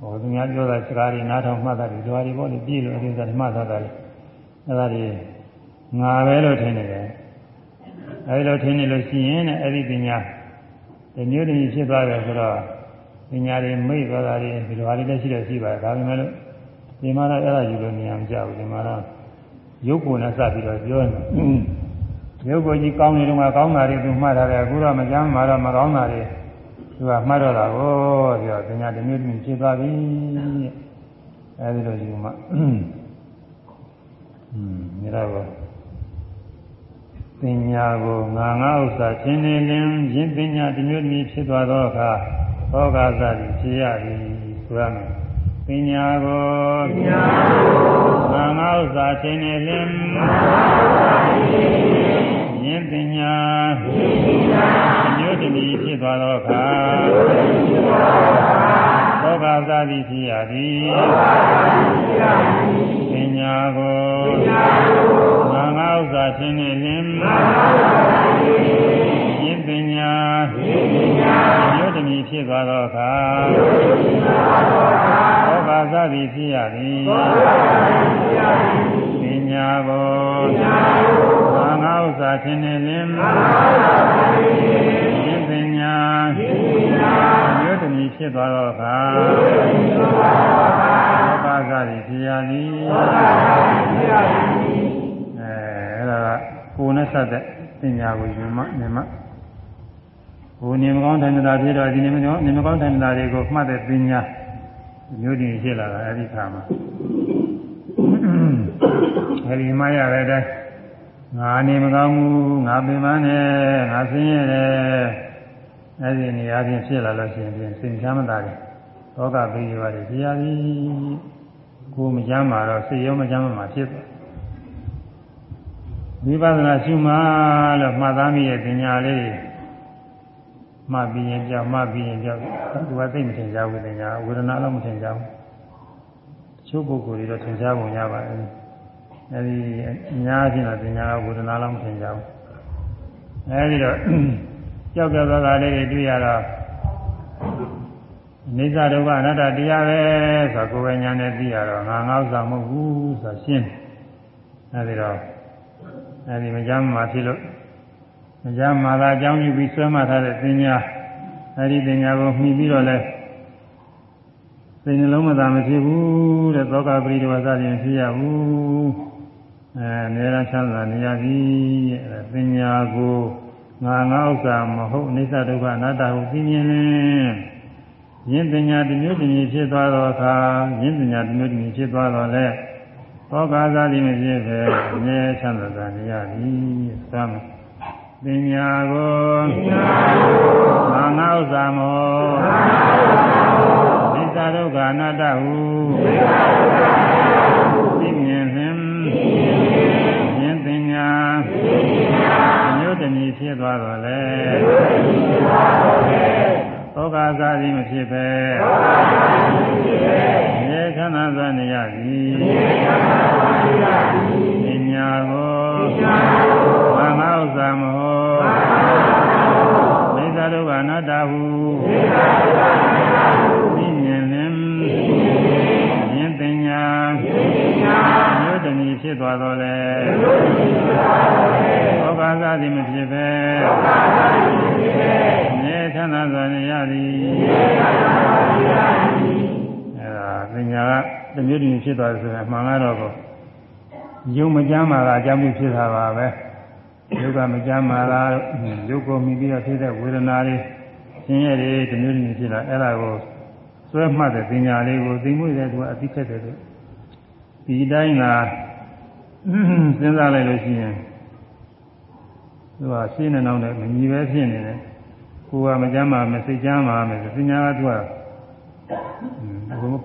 ဟိုသူများပြောတာစကားတွေနားထောင်မှတ်တာတွေဓာရီပေါ့လေပြည့်လို့အရင်ကမှတ်ထားတာလေအဲဒါတွေငါပဲလို့ထင်နေတယ်အဲဒီလိုထင်နေလို့ရှိရင်အဲ့ဒီပညာဒီမျိုးတည်းဖြစ်သွားတယ်ဆိုတော့ ပညာတွေမိတ်သွားတာတွေဒီလိုဟာတွေလည်းရှိတယ်ရှိပါတယ်ဒါပေမဲ့လို့ဒီမှာတော့အဲ့ဒါယူလို့နေရာမကြဘူးဒီမှာတော့ရုပ်ကိုယ်နဲ့စပြီးတော့ပြောနေရုပ်ကိုကြီးကောင်းနေတော့ကောင်းတာတွေသူမှတ်ထားတယ်အခုတော့မကြမ်းမှာတော့မကောင်းတာတွေသူကမှတ်တော့တာကိုပြီးတော့ပညာတစ်မျိုးတစ်မျိုးဖြစ်သွားပြီအဲဒီလိုယူမှอืมဒါတော့ပညာကိုငါငါဥစ္စာချင်းနေလင်းယဉ်ပညာတစ်မျိုးတစ်မျိုးဖြစ်သွားသောအခါ သောကသတိဖြစ်ရသည်ဆိုရမယ်ပညာကိုပညာကိုငါငါဥစ္စာချင်းနေလင်းယဉ်ပညာမျိုးတည်းဖြစ်သွားသောအခါသောကသတိဖြစ်ရသည်ပညာကိုငါငါဥစ္စာချင်းနေလင်း ယဉ်ပညာမျိုးတည်းဖြစ်သွားသောအခါသောကသတိဖြစ်ရသည်ပညာကိုငါငါဥစ္စာချင်းနေလင်းယဉ်ပညာမျိုးသမီးဖြစ်သွားတော့အခါသောကသတိဖြစ်ရသည်အဲအဲ့ဒါကကိုယ်နဲ့ဆက်တဲ့ပညာကိုယူမှနေမှ ကိုယ်နေမကောင်းထိုင်တာဖြစ်တော့ဒီနေမကောင်းနေမကောင်းထိုင်တာတွေကိုမှတ်တဲ့ပညာမျိုးတည်ဖြစ်လာတာအဲ့ဒီခါမှာအဲဒီမှရတဲ့အတိုင်းငါနေမကောင်းဘူးငါပင်မနဲ့ငါဆင်းရဲတယ်အဲဒီနေရာချင်းဖြစ်လာလို့ရှိရင်ပြင်စိတ်ချမ်းသာတယ်သောကပိယပါတယ်ပြရသည်ကိုမချမ်းမာတော့စိတ်ရောမချမ်းမာဖြစ်တယ်ဝိပဿနာရှုမှလို့မှတ်သားမိရဲ့ပညာလေး မှတ်ပြီးရင်ကြောက်မှတ်ပြီးရင်ကြောက်သူကသိမထင်ကြဘူးပညာဝေဒနာလည်းမထင်ကြဘူးတချို့ပုဂ္ဂိုလ်တွေတော့ထင်ရှားပုံရပါတယ်အဲဒီအများကြီးတော့ပညာကဝေဒနာလည်းမထင်ကြဘူးအဲဒီတော့ကြောက်ကြသောကလေးတွေတွေ့ရတော့နေသဒုက္ခအနတ္တတရားပဲဆိုတော့ကိုယ်ပဲညာနဲ့သိရတော့ငါငေါ့ဆောင်မဟုတ်ဘူးဆိုတော့ရှင်းအဲဒီတော့အဲဒီမကြမ်းမှာဖြစ်လို့မ ကြမ်းမှာသာအကြောင်းပြုပြီးဆွဲမှတ်ထားတဲ့ပညာအဲဒီပညာကိုမှီပြီးတော့လဲစိတ်နှလုံးမသာမဖြစ်ဘူးတဲ့သောကပရိဒဝသဖြင့်ဖြစ်ရဘူးအဲနေရချမ်းသာနေရသည်အဲပညာကိုငါငါဥစ္စာမဟုတ်အိဋ္ဌဒုက္ခအနတ္တကိုသိမြင်ရင်ယင်းပညာတစ်မျိုးတစ်မျိုးဖြစ်သွားတော့အခါယင်းပညာတစ်မျိုးတစ်မျိုးဖြစ်သွားတော့လဲသောကာသတိမဖြစ်ပဲအမြဲချမ်းသာနေရသည်သမ်း ပညာကိုငါငါဥစ္စာမဟုတ်အိဋ္ဌဒုက္ခအနတ္တဟုသိမြင်လင်ယင်းပညာမျိုးတစ်မျိုးဖြစ်သွားတော့လဲသောကာသတိမဖြစ်ပဲရေခန္ဓာသနေရသည်ပညာကိုဘာမဥစ္စာမဟုတ် မိစ္ဆာဒုက္ခအနတ္တဟုသိမြင်လင်ယင်းပညာမျိုးတစ်မျိုးဖြစ်သွားတော့လဲသောကာသတိမဖြစ်ပဲရေခန္ဓာသနေရသည်အဲဒါပညာကတစ်မျိုးတစ်မျိုးဖြစ်သွားတယ်ဆိုရင်အမှန်ကတော့ကိုယုံမကြမ်းမာတာအကြောင်းပြုဖြစ်တာပါပဲ ယုတ်ကမကြမ်းမာတာယုတ်ကိုမြင်ပြီးတော့ဖြစ်တဲ့ဝေဒနာလေးဆင်းရဲတွေတစ်မျိုးတစ်မျိုးဖြစ်လာအဲ့ဒါကိုစွဲမှတ်တဲ့ပညာလေးကိုသိမှုတဲ့သူကအသိခက်တယ်လို့ဒီတိုင်းကစဉ်းစားလိုက်လို့ရှိရင်သူကရှင်းနေတော့လည်းမညီပဲဖြစ်နေတယ်ကိုယ်ကမကြမ်းမာမစိတ်ကြမ်းမာမယ်ဆိုပညာကသူက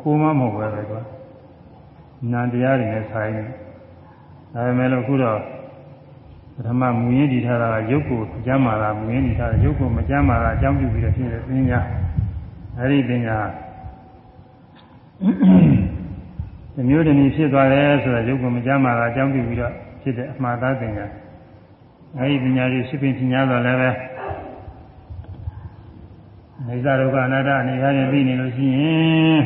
ကိုမမဟုတ်ပဲပဲကွာနာတရားတွေနဲ့ဆိုင်နေဒါပေမဲ့လို့အခုတော့ ပထမမူရင်းတည်ထားတာကရုပ်ကိုကြမ်းမာတာမူရင်းတည်ထားတယ်ရုပ်ကိုမကြမ်းမာတာအကြောင်းပြုပြီးတော့ဖြစ်တဲ့ပညာအဲဒီပညာဒီမျိုးတည်းဖြစ်သွားတယ်ဆိုတော့ရုပ်ကိုမကြမ်းမာတာအကြောင်းပြုပြီးတော့ဖြစ်တဲ့အမှားသားပညာအဲဒီပညာကြီးရှိပင်ပညာတော့လည်းပဲနေဇာဒုက္ခအနတ္တအနေရရင်ပြီးနေလို့ရှိရင်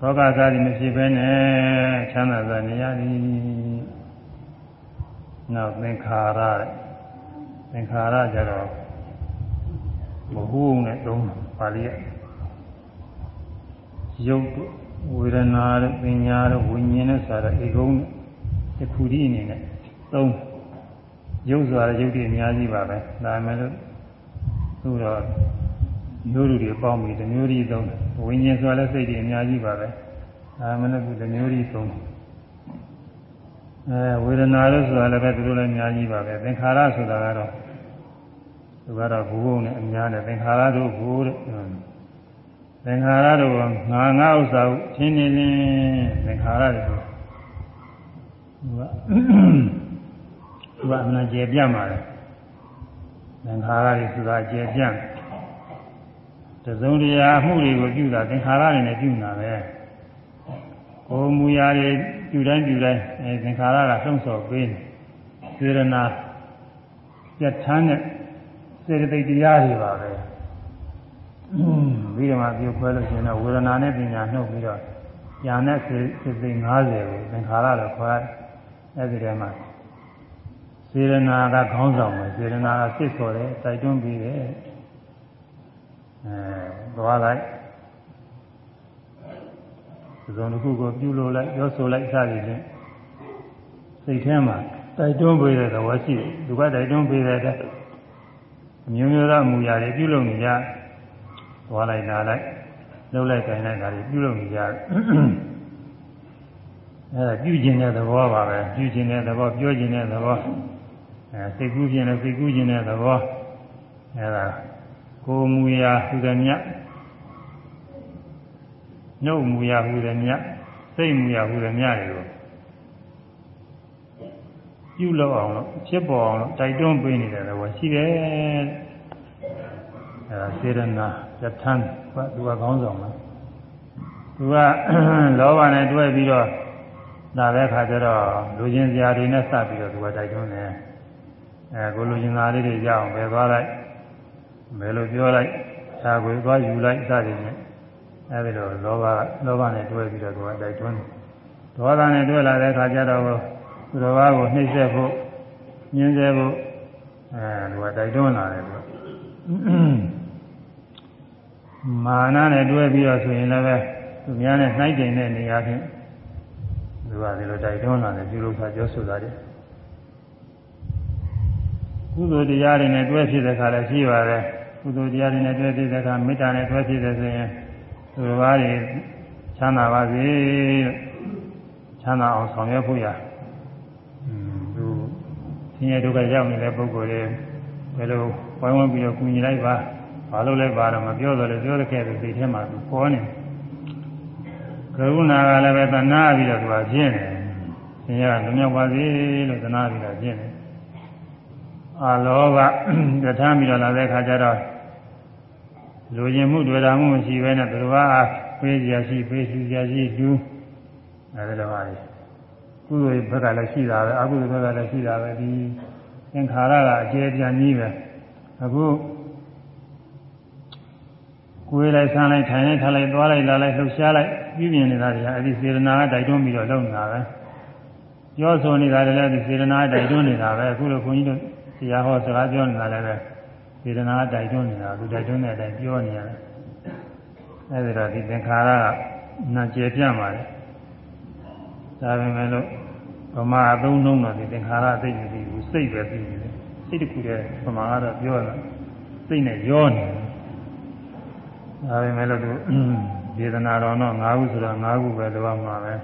သောကစားသည်မဖြစ်ဘဲနဲ့ချမ်းသာစွာနေရသည် နောက်သင်္ခါရသင်္ခါရကြတော့မဟုတ်နဲ့သုံးပါဠိရယုတ်ဝေဒနာတို့ပညာတို့ဝိညာဉ်နဲ့ဆိုတော့ဧကုံးတစ်ခုတည်းအနေနဲ့သုံးရုပ်ဆိုတာရုပ်တည်းအများကြီးပါပဲဒါမှမဟုတ်သူတော့မျိုးလူတွေပေါင်းပြီးတမျိုးကြီးသုံးတယ်ဝိညာဉ်ဆိုတာလည်းစိတ်တွေအများကြီးပါပဲဒါမှလည်းသူတမျိုးကြီးသုံးတယ် အဲဝေဒနာလို့ဆိုတာလည်းပဲသူတို့လည်းအများကြီးပါပဲသင်္ခါရဆိုတာကတော့သူကတော့ဘူဘုံနဲ့အများနဲ့သင်္ခါရတို့ဘူတဲ့သင်္ခါရတို့ကငါငါဥစ္စာကိုချင်းနေနေသင်္ခါရတွေသူကသူကအမှန်ကျေပြတ်မှာလေသင်္ခါရတွေဆိုတာကျေပြတ်တစုံတရာမှုတွေကိုပြုတာသင်္ခါရတွေနဲ့ပြုတာပဲ ကိုယ်မူရာတွေပြုတိုင်းပြုတိုင်းအဲသင်္ခါရကလှုံ့ဆော်ပေးတယ်စေရနာပြဋ္ဌာန်းတဲ့စေတသိက်တရားတွေပါပဲပြီးတော့မှပြုခွဲလို့ရှိရင်တော့ဝေဒနာနဲ့ပညာနှုတ်ပြီးတော့ညာနဲ့စေစေသိ50ကိုသင်္ခါရလို့ခေါ်ရတယ်အဲဒီထဲမှာစေရနာကခေါင်းဆောင်ပဲစေရနာကစစ်ခေါ်တယ်တိုက်တွန်းပြီးတယ်အဲသွားလိုက်ဒီ စုံတစ်ခုကိုပြုလို့လိုက်ပြောဆိုလိုက်စသည်ဖြင့်စိတ်ထဲမှာတိုက်တွန်းပေးတဲ့သဘောရှိတယ်သူကတိုက်တွန်းပေးတဲ့အမျိုးမျိုးသောအမူအရာတွေပြုလုပ်နေကြသွားလိုက်လာလိုက်လှုပ်လိုက်ကြိုင်လိုက်ဒါတွေပြုလုပ်နေကြအဲဒါပြုကျင်တဲ့သဘောပါပဲပြုကျင်တဲ့သဘောပြောကျင်တဲ့သဘောအဲစိတ်ကူးကျင်တဲ့စိတ်ကူးကျင်တဲ့သဘောအဲဒါကိုယ်မူရာဟူသည်မြတ် နှုတ်မူရာဟူသည်မြတ်စိတ်မူရာဟူသည်မြတ်တွေကိုပြုလုပ်အောင်လို့ဖြစ်ပေါ်အောင်လို့တိုက်တွန်းပေးနေတဲ့သဘောရှိတယ်အဲဒါစေရနာယထန်ကသူကခေါင်းဆောင်မှာသူကလောဘနဲ့တွဲပြီးတော့ဒါတဲ့ခါကျတော့လူချင်းစရာတွေနဲ့စပြီးတော့သူကတိုက်တွန်းတယ်အဲကိုလူချင်းသားလေးတွေကြောက်ပဲသွားလိုက်ဘယ်လိုပြောလိုက်သာကိုသွားယူလိုက်စသည်ဖြင့် အဲဒီတော့လောဘလောဘနဲ့တွဲပြီးတော့သူကတိုက်တွန်းတယ်ဒေါသနဲ့တွဲလာတဲ့ခါကျတော့သူတော်ဘာကိုနှိမ့်ဆက်ဖို့ညှင်းဆဲဖို့အဲသူကတိုက်တွန်းလာတယ်သူမာနနဲ့တွဲပြီးတော့ဆိုရင်လည်းပဲသူများနဲ့နှိုက်တင်တဲ့နေရာချင်းသူကဒီလိုတိုက်တွန်းလာတယ်ပြုလို့ဆိုပြောဆိုတာတယ်ကုသိုလ်တရားတွေနဲ့တွဲဖြစ်တဲ့ခါလည်းရှိပါတယ်ကုသိုလ်တရားတွေနဲ့တွဲဖြစ်တဲ့ခါမေတ္တာနဲ့တွဲဖြစ်တဲ့ဆိုရင် သူတော်ဘာတွေချမ်းသာပါစေချမ်းသာအောင်ဆောင်ရွက်ဖို့ရသူဆင်းရဲဒုက္ခရောက်နေတဲ့ပုဂ္ဂိုလ်တွေဘယ်လိုဝိုင်းဝန်းပြီးတော့ကူညီလိုက်ပါဘာလို့လဲပါတော့မပြောတော့လေပြောတဲ့ကဲစိတ်ထဲမှာသူပေါ်နေကရုဏာကလည်းပဲသနာပြီးတော့သူကဖြစ်နေဆင်းရဲကလွန်မြောက်ပါစေလို့သနာပြီးတော့ဖြစ်နေအာလောဘတထားပြီးတော့လာတဲ့ခါကျတော့ လူကျင်မှုတွေ့တာမှုမရှိဘဲနဲ့သူတော်အားပေးကြရှိပေးရှိကြရှိလူအဲဒီလိုပါလေကုသိုလ်ဘက်ကလည်းရှိတာပဲအကုသိုလ်ဘက်ကလည်းရှိတာပဲဒီသင်္ခါရကအကျယ်ပြန့်ကြီးပဲအခုကိုယ်လိုက်ဆန်းလိုက်ထိုင်လိုက်ထားလိုက်သွားလိုက်လာလိုက်လှုပ်ရှားလိုက်ပြပြနေတာတွေကအဲဒီစေရနာကတိုက်တွန်းပြီးတော့လုပ်နေတာပဲပြောဆိုနေတာလည်းဒီစေရနာကတိုက်တွန်းနေတာပဲအခုလိုခွန်ကြီးတို့တရားဟောစကားပြောနေတာလည်းပဲ စေရနာကတိုက်တွန်းနေတာသူတိုက်တွန်းတဲ့အတိုင်းပြောနေရတယ်အဲဒီတော့ဒီသင်္ခါရကနာကျယ်ပြန့်ပါလေဒါပေမဲ့လို့ဗမာအသုံးနှုံးတော့ဒီသင်္ခါရသိနေပြီဘူးစိတ်ပဲသိနေတယ်စိတ်တခုတည်းဗမာကတော့ပြောတာစိတ်နဲ့ရောနေတယ်ဒါပေမဲ့လို့သူဒေသနာတော်တော့၅ခုဆိုတော့၅ခုပဲလောမှာပဲ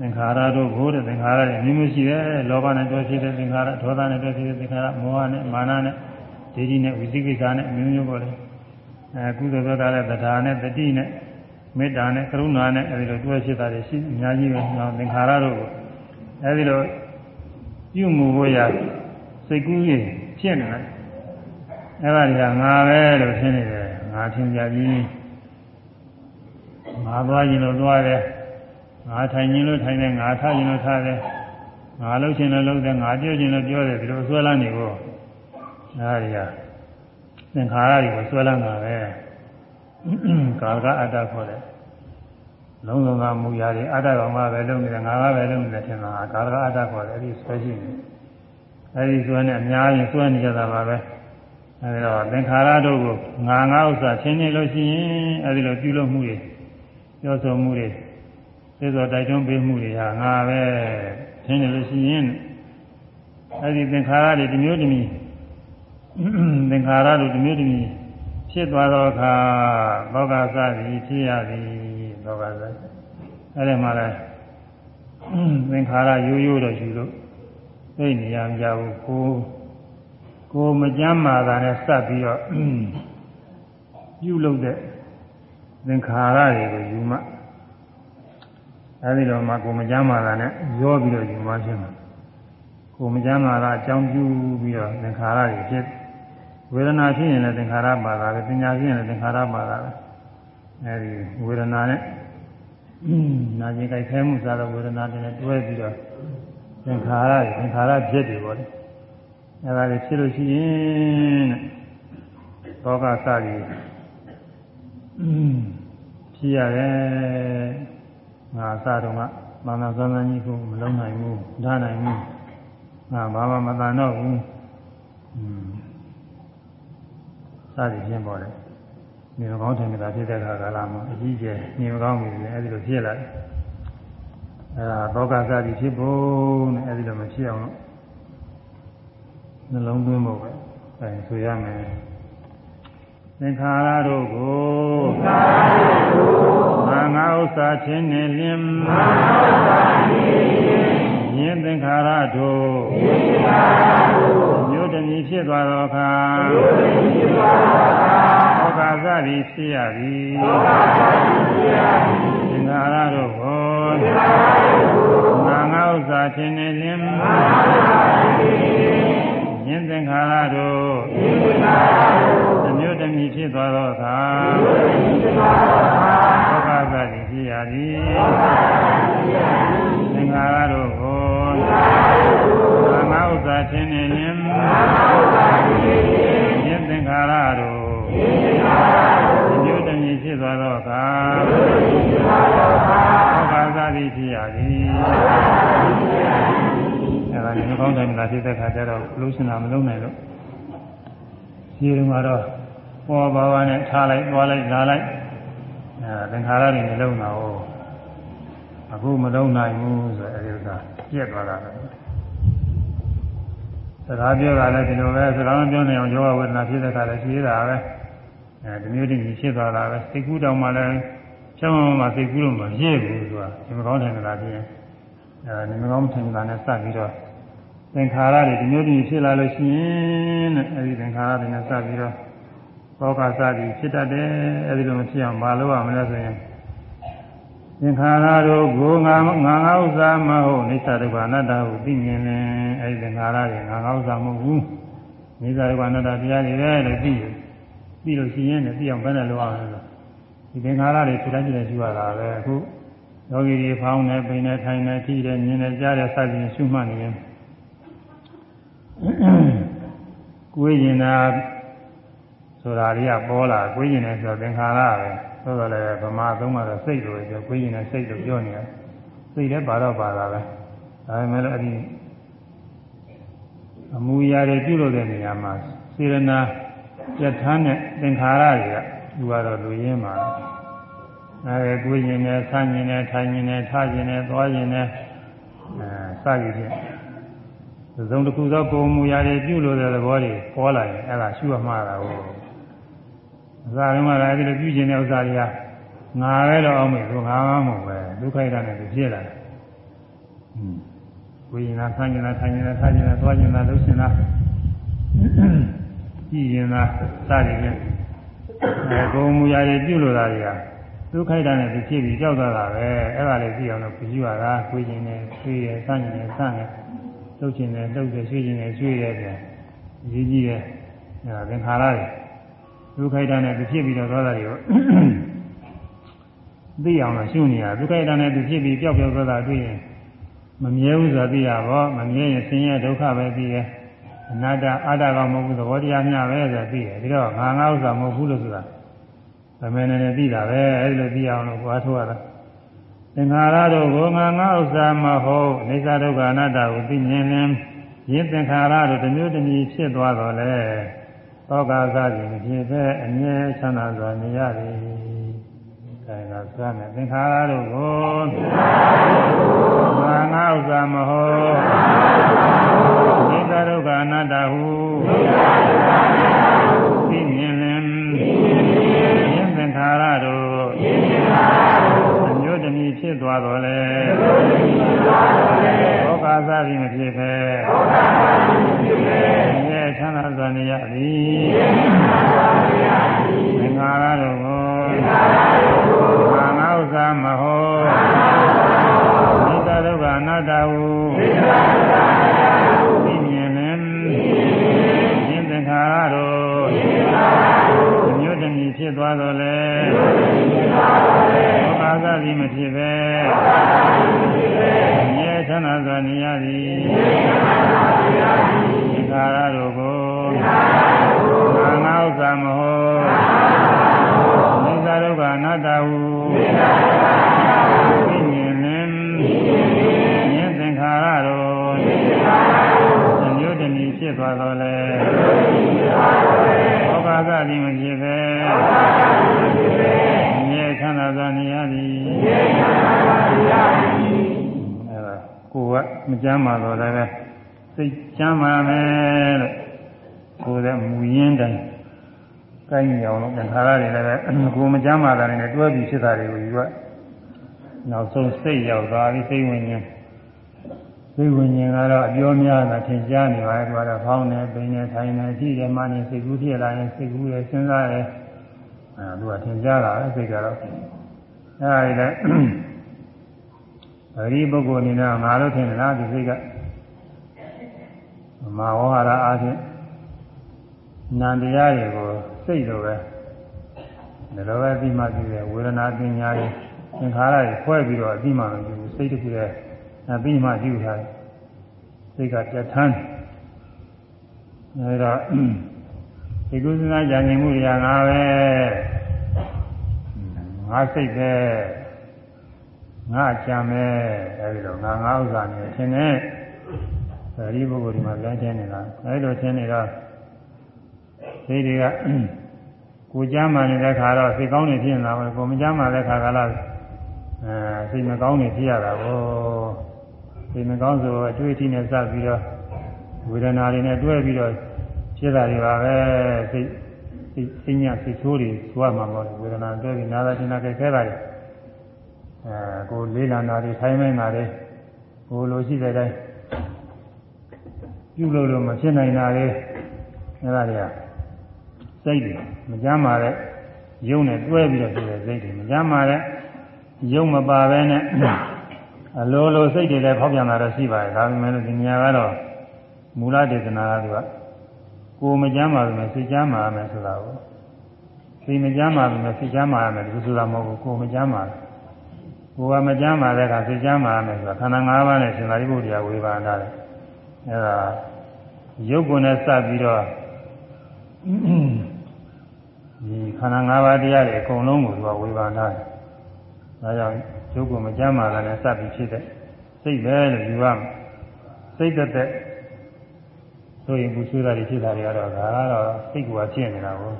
သင်္ခါရတို့ဘိုးတဲ့သင်္ခါရတွေမျိုးမျိုးရှိတယ်လောဘနဲ့တွဲဖြစ်တဲ့သင်္ခါရဒေါသနဲ့တွဲဖြစ်တဲ့သင်္ခါရမောဟနဲ့မာနနဲ့ ဒိဋ္ဌိနဲ့ဝိသိကိစ္စနဲ့မျိုးမျိုးပေါ့လေအဲကုသိုလ်ဘက်ကလည်းတရားနဲ့တတိနဲ့မေတ္တာနဲ့ကရုဏာနဲ့အဲဒီလိုတွဲဖြစ်တာတွေရှိအများကြီးပဲသင်္ခါရတို့ကိုအဲဒီလိုပြုမှုဖို့ရစိတ်ကူးရင်ဖြစ်နေတယ်အဲဒါတွေကငါပဲလို့ရှင်းနေတယ်ငါထင်ကြကြီးငါသွားရင်လို့သွားတယ်ငါထိုင်ရင်လို့ထိုင်တယ်ငါထားရင်လို့ထားတယ်ငါလှုပ်ရှင်လို့လှုပ်တယ်ငါပြောခြင်းလို့ပြောတယ်ဒီလိုဆွဲလန်းနေဖို့အဲ ဒါတွေကသင်္ခါရတွေကိုဆွဲလန်းတာပဲကာလကအတ္တခေါ်တယ်လုံးစုံကမူရာတွေအတ္တကောင်ကပဲလုံးနေတယ်ငါကပဲလုံးနေတယ်ထင်တာကာလကအတ္တခေါ်တယ်အဲဒီဆွဲရှိနေအဲဒီဆွဲနဲ့အများကြီးဆွဲနေကြတာပါပဲအဲဒီတော့သင်္ခါရတို့ကိုငါငါဥစ္စာချင်းချင်းလို့ရှိရင်အဲဒီလိုပြုလုပ်မှုတွေပြောဆိုမှုတွေသိသောတိုက်တွန်းပေးမှုတွေဟာငါပဲချင်းချင်းလို့ရှိရင်အဲဒီသင်္ခါရတွေဒီမျိုးတည်း သင်္ခါရတို့ဒီမျိုးတည်းဖြစ်သွားတော့အခါဘောဂသသည်ဖြစ်ရသည်ဘောဂသအဲဒီမှာလဲသင်္ခါရရိုးရိုးတော့ယူလို့သိနေရမကြဘူးကိုကိုမကြမ်းမာတာနဲ့စပ်ပြီးတော့ပြုလုပ်တဲ့သင်္ခါရတွေကိုယူမှအဲဒီတော့မှကိုမကြမ်းမာတာနဲ့ရောပြီးတော့ယူမှဖြစ်မှာကိုမကြမ်းမာတာအကြောင်းပြုပြီးတော့သင်္ခါရတွေဖြစ် ဝေဒနာဖြစ်ရင်လည်းသင်္ခါရပါတာပဲပညာဖြစ်ရင်လည်းသင်္ခါရပါတာပဲအဲဒီဝေဒနာနဲ့နာကျင်ကြိုက်ခဲမှုစားတဲ့ဝေဒနာတွေနဲ့တွဲပြီးတော့သင်္ခါရသင်္ခါရဖြစ်တယ်ပေါ့လေအဲဒါတွေဖြစ်လို့ရှိရင်တဲ့ဘောဂစသည်ဖြစ်ရတယ်ငါအစတုန်းကမာနသံသကြီးကိုမလုံးနိုင်ဘူးဓာနိုင်ဘူးငါဘာမှမတန်တော့ဘူးอืม စသည်ဖြင့်ပေါ်တယ်နေမကောင်းတယ်မသာဖြစ်တဲ့အခါကာလမှာအကြီးကျယ်နေမကောင်းဘူးလေအဲဒီလိုဖြစ်လာတယ်အဲဒါဘောကစသည်ဖြစ်ဖို့နဲ့အဲဒီလိုမဖြစ်အောင်လို့နှလုံးသွင်းဖို့ပဲအဲဆိုရမယ်သင်္ခါရတို့ကိုသင်္ခါရတို့ကိုငါဥစ္စာချင်းနှင့်လင်ငါဥစ္စာချင်းနှင့်ယင်းသင်္ခါရတို့ယင်းသင်္ခါရတို့မြို့ တမီဖြစ်သွားသောအခါမြို့တမီဖြစ်သွားသောအခါဩကာသသည်ဖြစ်ရသည်ဩကာသသည်ဖြစ်ရသည်သင်္ခါရတို့ကိုသင်္ခါရတို့ကိုငါငါဥစ္စာချင်းနှင့်လင်ငါဥစ္စာချင်းနှင့်ယင်းသင်္ခါရတို့ယင်းသင်္ခါရတို့အမျိုးတမီဖြစ်သွားသောအခါအမျိုးတမီဖြစ်သွားသောအခါဩကာသသည်ဖြစ်ရသည်ဩကာသသည်ဖြစ်ရသည်သင်္ခါရတို့ကိုသင်္ခါရတို့ကိုငါဥစ္စာချင်းနှင့်လင်ငါဥစ္စာချင်းနှင့် ယင်းသင်္ခါရတို့ယင်းသင်္ခါရတို့အမျိုးတမီဖြစ်သွားသောအခါအမျိုးတမီဖြစ်သွားသောအခါဩကာသသည်ဖြစ်ရသည်ဩကာသသည်ဖြစ်ရသည်အဲဒါလည်းကောင်းတယ်မလားဖြစ်တဲ့ခါကျတော့လို့ရှင်တာမလုံးနိုင်လို့ဒီလိုမှတော့ပေါ်ပါပါနဲ့ထားလိုက်သွားလိုက်လာလိုက်အဲသင်္ခါရတွေနှလုံးတာဟုတ်အခုမလုံးနိုင်ဘူးဆိုအဲဒီဥစ္စာပြက်သွားတာပဲ စကားပြောတာလည်းဒီလိုပဲစကားမပြောနိုင်အောင်ယောဂဝေဒနာဖြစ်တဲ့ခါလည်းရှိတာပဲအဲဒီမျိုးတည်းဖြစ်သွားတာပဲစိတ်ကူးတောင်မှလည်းကျောင်းမှာစိတ်ကူးလို့မရည့်ဘူးဆိုတာဒီမကောင်းတယ်မလားပြင်းအဲဒီမကောင်းထင်တာနဲ့စပြီးတော့သင်္ခါရတွေဒီမျိုးတည်းဖြစ်လာလို့ရှိရင်တဲ့အဲဒီသင်္ခါရတွေနဲ့စပြီးတော့ဘောကစသည်ဖြစ်တတ်တယ်အဲဒီလိုမဖြစ်အောင်မလုပ်ရမလဲဆိုရင် သင်္ခါရတို့ကိုငါငါငါဥစ္စာမဟုတ်နိစ္စဒုက္ခအနတ္တဟုသိမြင်ရင်အဲဒီသင်္ခါရတွေငါငါဥစ္စာမဟုတ်ဘူးနိစ္စဒုက္ခအနတ္တတရားတွေပဲလို့သိရပြီးလို့ရှိရင်လည်းသိအောင်ဘယ်နဲ့လုပ်အောင်လဲဆိုဒီသင်္ခါရတွေဖြစ်တိုင်းဖြစ်တိုင်းရှိရတာပဲအခုယောဂီတွေဖောင်းနေပိနေထိုင်နေထိတယ်မြင်နေကြားတယ်စသဖြင့်ရှုမှတ်နေရင်ကိုယ်ကျင်တာဆိုတာတွေကပေါ်လာကိုယ်ကျင်တယ်ဆိုတော့သင်္ခါရပဲ ဆိုတော့လည်းဗမာသုံးကတော့စိတ်လို့ပြောကိုယ်ကျင်တဲ့စိတ်လို့ပြောနေတယ်စိတ်လည်းပါတော့ပါတာပဲဒါပေမဲ့လည်းအဲ့ဒီအမူအရာတွေပြုလုပ်တဲ့နေရာမှာစေရနာပြဋ္ဌာန်းတဲ့သင်္ခါရတွေကသူကတော့လူရင်းပါအဲကိုယ်ကျင်တယ်ဆန်းကျင်တယ်ထိုင်ကျင်တယ်ထားကျင်တယ်သွားကျင်တယ်အဲစသည်ဖြင့်သုံးတစ်ခုသောပုံမူရာတွေပြုလို့တဲ့သဘောတွေပေါ်လာရင်အဲ့ဒါရှုရမှာတာဟုတ် အစားတုန်းကလည်းဒီလိုပြုကျင်တဲ့ဥစ္စာတွေကငါပဲတော့အောင်မယ်သူငါမှမဟုတ်ပဲဒုက္ခိတနဲ့သူဖြစ်လာတယ်ဟွန်းကိုရင်လားဆန်းကျင်လားထိုင်ကျင်လားထားကျင်လားသွားကျင်လားလှုပ်ကျင်လားကြည့်ရင်လားစသည်ဖြင့်အဲပုံမူရာတွေပြုလို့တာတွေကဒုက္ခိတနဲ့သူဖြစ်ပြီးကြောက်သွားတာပဲအဲ့ဒါလေးကြည့်အောင်လို့ပြုရတာကိုရင်နဲ့ဆွေးရဆန်းကျင်နဲ့ဆန်းတယ်လှုပ်ခြင်းနဲ့လှုပ်တယ်ရွှေ့ခြင်းနဲ့ရွှေ့တယ်ပြန်ရေးကြည့်တယ်အဲသင်္ခါရတွေ ဒုက္ခိတနဲ့သူဖြစ်ပြီးတော့သောတာတွေကိုသိအောင်လို့ရှုနေရဒုက္ခိတနဲ့သူဖြစ်ပြီးပျောက်ပျောက်သောတာတွေ့ရင်မမြဲဘူးဆိုတာသိရပါမမြဲရင်ဆင်းရဲဒုက္ခပဲသိတယ်အနာတ္တအာတ္တကမဟုတ်ဘူးသဘောတရားများပဲဆိုတာသိတယ်ဒီတော့ငါငါဥစ္စာမဟုတ်ဘူးလို့ဆိုတာဗမေနဲ့နဲ့သိတာပဲအဲဒီလိုသိအောင်လို့ကိုယ်အားထုတ်ရတာသင်္ခါရတို့ကိုငါငါဥစ္စာမဟုတ်အိစ္ဆဒုက္ခအနတ္တကိုသိမြင်ရင်ယင်းသင်္ခါရတို့တစ်မျိုးတစ်မျိုးဖြစ်သွားတော့လေ သောကာသခြင်းဖြစ်တဲ့အမြဲချမ်းသာစွာနေရသည်။ဒါကစမ်းသင်္ခါရတို့ကိုငါငါဥစ္စာမဟုတ်အိစ္ဆဒုက္ခအနတ္တဟုသိမြင်ရင်ယင်းသင်္ခါရတို့မျိုးတမီ ဖြစ်သွားတော်လဲဘောကာသတိမဖြစ်ပဲဘောကာသတိမဖြစ်ပဲရဲချမ်းသာစွာနေရသည်ရဲချမ်းသာစွာနေရသည်သင်္ခါရတို့ကိုသင်္ခါရတို့ကိုမာနဥစ္စာမဟုတ်မာနဥစ္စာမဟုတ်မိစ္ဆာဒုက္ခအနတ္တဟုမိစ္ဆာဒုက္ခအနတ္တဟုသိမြင်လင်သိမြင်လင်သင်္ခါရတို့ သွားတော်လဲမျိုးတမီဖြစ်သွားတော်လဲဘောကာသတိမဖြစ်ပဲမြဲချမ်းသာစွာနေရသည်သင်္ခါရတို့ကိုငါငါဥစ္စာမဟုတ်သင်္ခါဒုက္ခအနတ္တဟုသိမြင်လင်မြင်သင်္ခါရတို့ မီဖြစ်သွားတော်လဲဘောဂသတိမဖြစ်ပဲမြဲချမ်းသာသောနေရသည်အဲဒါကိုယ်ကမကြမ်းပါတော့လည်းစိတ်ချမ်းပါမယ်လို့ကိုယ်ကမူရင်းတိုင်းကိုင်းကြောင်လို့သင်္ခါရတွေလည်းကိုယ်မကြမ်းပါတာနဲ့တွဲပြီးဖြစ်တာတွေကိုယူကနောက်ဆုံးစိတ်ရောက်သွားပြီစိတ်ဝင်ရင် စိတ်ဝိညာဉ်ကတော့အပြောများတာထင်ရှားနေပါရဲ့သူကတော့ဖောင်းနေပိနေထိုင်နေကြည့်တယ်မှနေစိတ်ကူးဖြစ်လာရင်စိတ်ကူးရစဉ်းစားတယ်အဲသူကထင်ရှားတာပဲစိတ်ကတော့အဲဒါလည်းအရိပုဂ္ဂိုလ်အနေနဲ့ငါလို့ထင်တယ်လားဒီစိတ်ကမာဝဟာရအားဖြင့်နန္တရားတွေကိုစိတ်လိုပဲဒါလိုပဲအပြီးမှကြည့်တယ်ဝေဒနာပညာတွေသင်္ခါရတွေဖွဲ့ပြီးတော့အပြီးမှမကြည့်ဘူးစိတ်တစ်ခုတည်း အပြီးမှကြည့်ထားတယ်စိတ်ကပြဋ္ဌာန်းအဲဒါဒီကုသနာဉာဏ်ဉာဏ်မှုတွေကငါပဲငါစိတ်ပဲငါကြံပဲအဲဒီတော့ငါငါဥစ္စာနေသင်တဲ့အဲဒီပုဂ္ဂိုလ်ဒီမှာလမ်းကျင်းနေတာအဲဒီလိုသင်နေတော့စိတ်တွေကကိုကြမ်းမှနေတဲ့ခါတော့စိတ်ကောင်းနေဖြစ်နေတာပဲကိုမကြမ်းမှတဲ့ခါကလာအဲစိတ်မကောင်းနေဖြစ်ရတာကို စိတ်မကောင်းဆိုအတွေ့အထိနဲ့စပ်ပြီးတော့ဝေဒနာတွေနဲ့တွဲပြီးတော့ဖြစ်တာတွေပါပဲစိတ်စိတ်စိညာစိတ်ဆိုးတွေသွားမှာပေါ့ဝေဒနာတွဲပြီးနားသာကျင်နာကြဲခဲတာတွေအဲကိုလေးလံတာတွေထိုင်းမင်းတာတွေကိုလိုရှိတဲ့တိုင်းပြုလို့လို့မဖြစ်နိုင်တာတွေအဲဒါတွေကစိတ်တွေမကြမ်းပါတဲ့ယုံနဲ့တွဲပြီးတော့ဖြစ်တဲ့စိတ်တွေမကြမ်းပါတဲ့ယုံမပါပဲနဲ့ အလိုလိုစိတ်တွေလည်းဖောက်ပြန်တာတော့ရှိပါတယ်ဒါပေမဲ့လို့ဒီနေရာကတော့မူလဒေသနာကသူကကိုယ်မကြမ်းပါဘူးမယ်စိတ်ကြမ်းပါမယ်ဆိုတာကိုစိတ်မကြမ်းပါဘူးမယ်စိတ်ကြမ်းပါရမယ်ဒီဆိုတာမဟုတ်ဘူးကိုယ်မကြမ်းပါကိုယ်ကမကြမ်းပါတဲ့အခါစိတ်ကြမ်းပါရမယ်ဆိုတာခန္ဓာ၅ပါးနဲ့ရှင်သာရိပုတ္တရာဝေဘာနာတယ်အဲဒါရုပ်ကိုယ်နဲ့စပ်ပြီးတော့ဒီခန္ဓာ၅ပါးတရားတွေအကုန်လုံးကိုသူကဝေဘာနာတယ်ဒါကြောင့် ရုပ်ကိုမကြမ်းပါတာနဲ့စပ်ပြီးဖြစ်တဲ့စိတ်ပဲလို့ယူရမယ်စိတ်သက်သက်ဆိုရင်ဘူးဆွေးတာတွေဖြစ်တာတွေကတော့ဒါကတော့စိတ်ကဖြစ်နေတာကို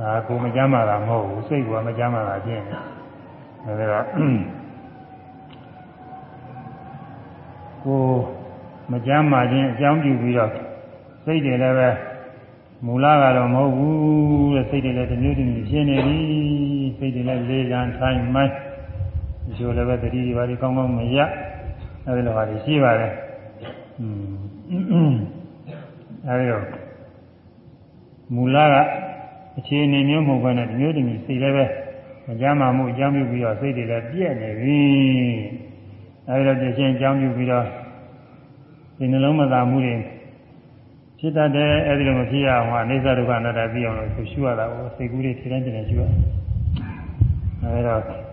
ဒါကိုမကြမ်းပါတာမဟုတ်ဘူးစိတ်ကမကြမ်းပါတာဖြစ်နေဒါကြောင့်ကိုမကြမ်းပါခြင်းအကြောင်းပြုပြီးတော့စိတ်တွေလည်းပဲမူလကတော့မဟုတ်ဘူးတဲ့စိတ်တွေလည်းတစ်မျိုးတစ်မျိုးဖြစ်နေပြီစိတ်တွေလည်းလေးကံထိုင်မိုင်း ဒီလိုလည်းပဲတတိယပါးဒီကောင်းကောင်းမရအဲဒီလိုပါရှိပါတယ်อืมအဲဒီတော့မူလကအခြေအနေမျိုးမဟုတ်ဘဲနဲ့ဒီမျိုးတည်းမျိုးစိတ်လည်းပဲမကြမ်းမှမှုအကြောင်းပြုပြီးတော့စိတ်တွေလည်းပြည့်နေပြီအဲဒီတော့ပြည့်ချင်းအကြောင်းပြုပြီးတော့ဒီနှလုံးမသာမှုတွေဖြစ်တတ်တယ်အဲဒီလိုမဖြစ်ရအောင်အိဋ္ဌဒုက္ခအနတ္တပြီးအောင်လို့ရှုရတာကိုစိတ်ကူးတွေခြေတိုင်းတင်နေရှုရအဲဒီတော့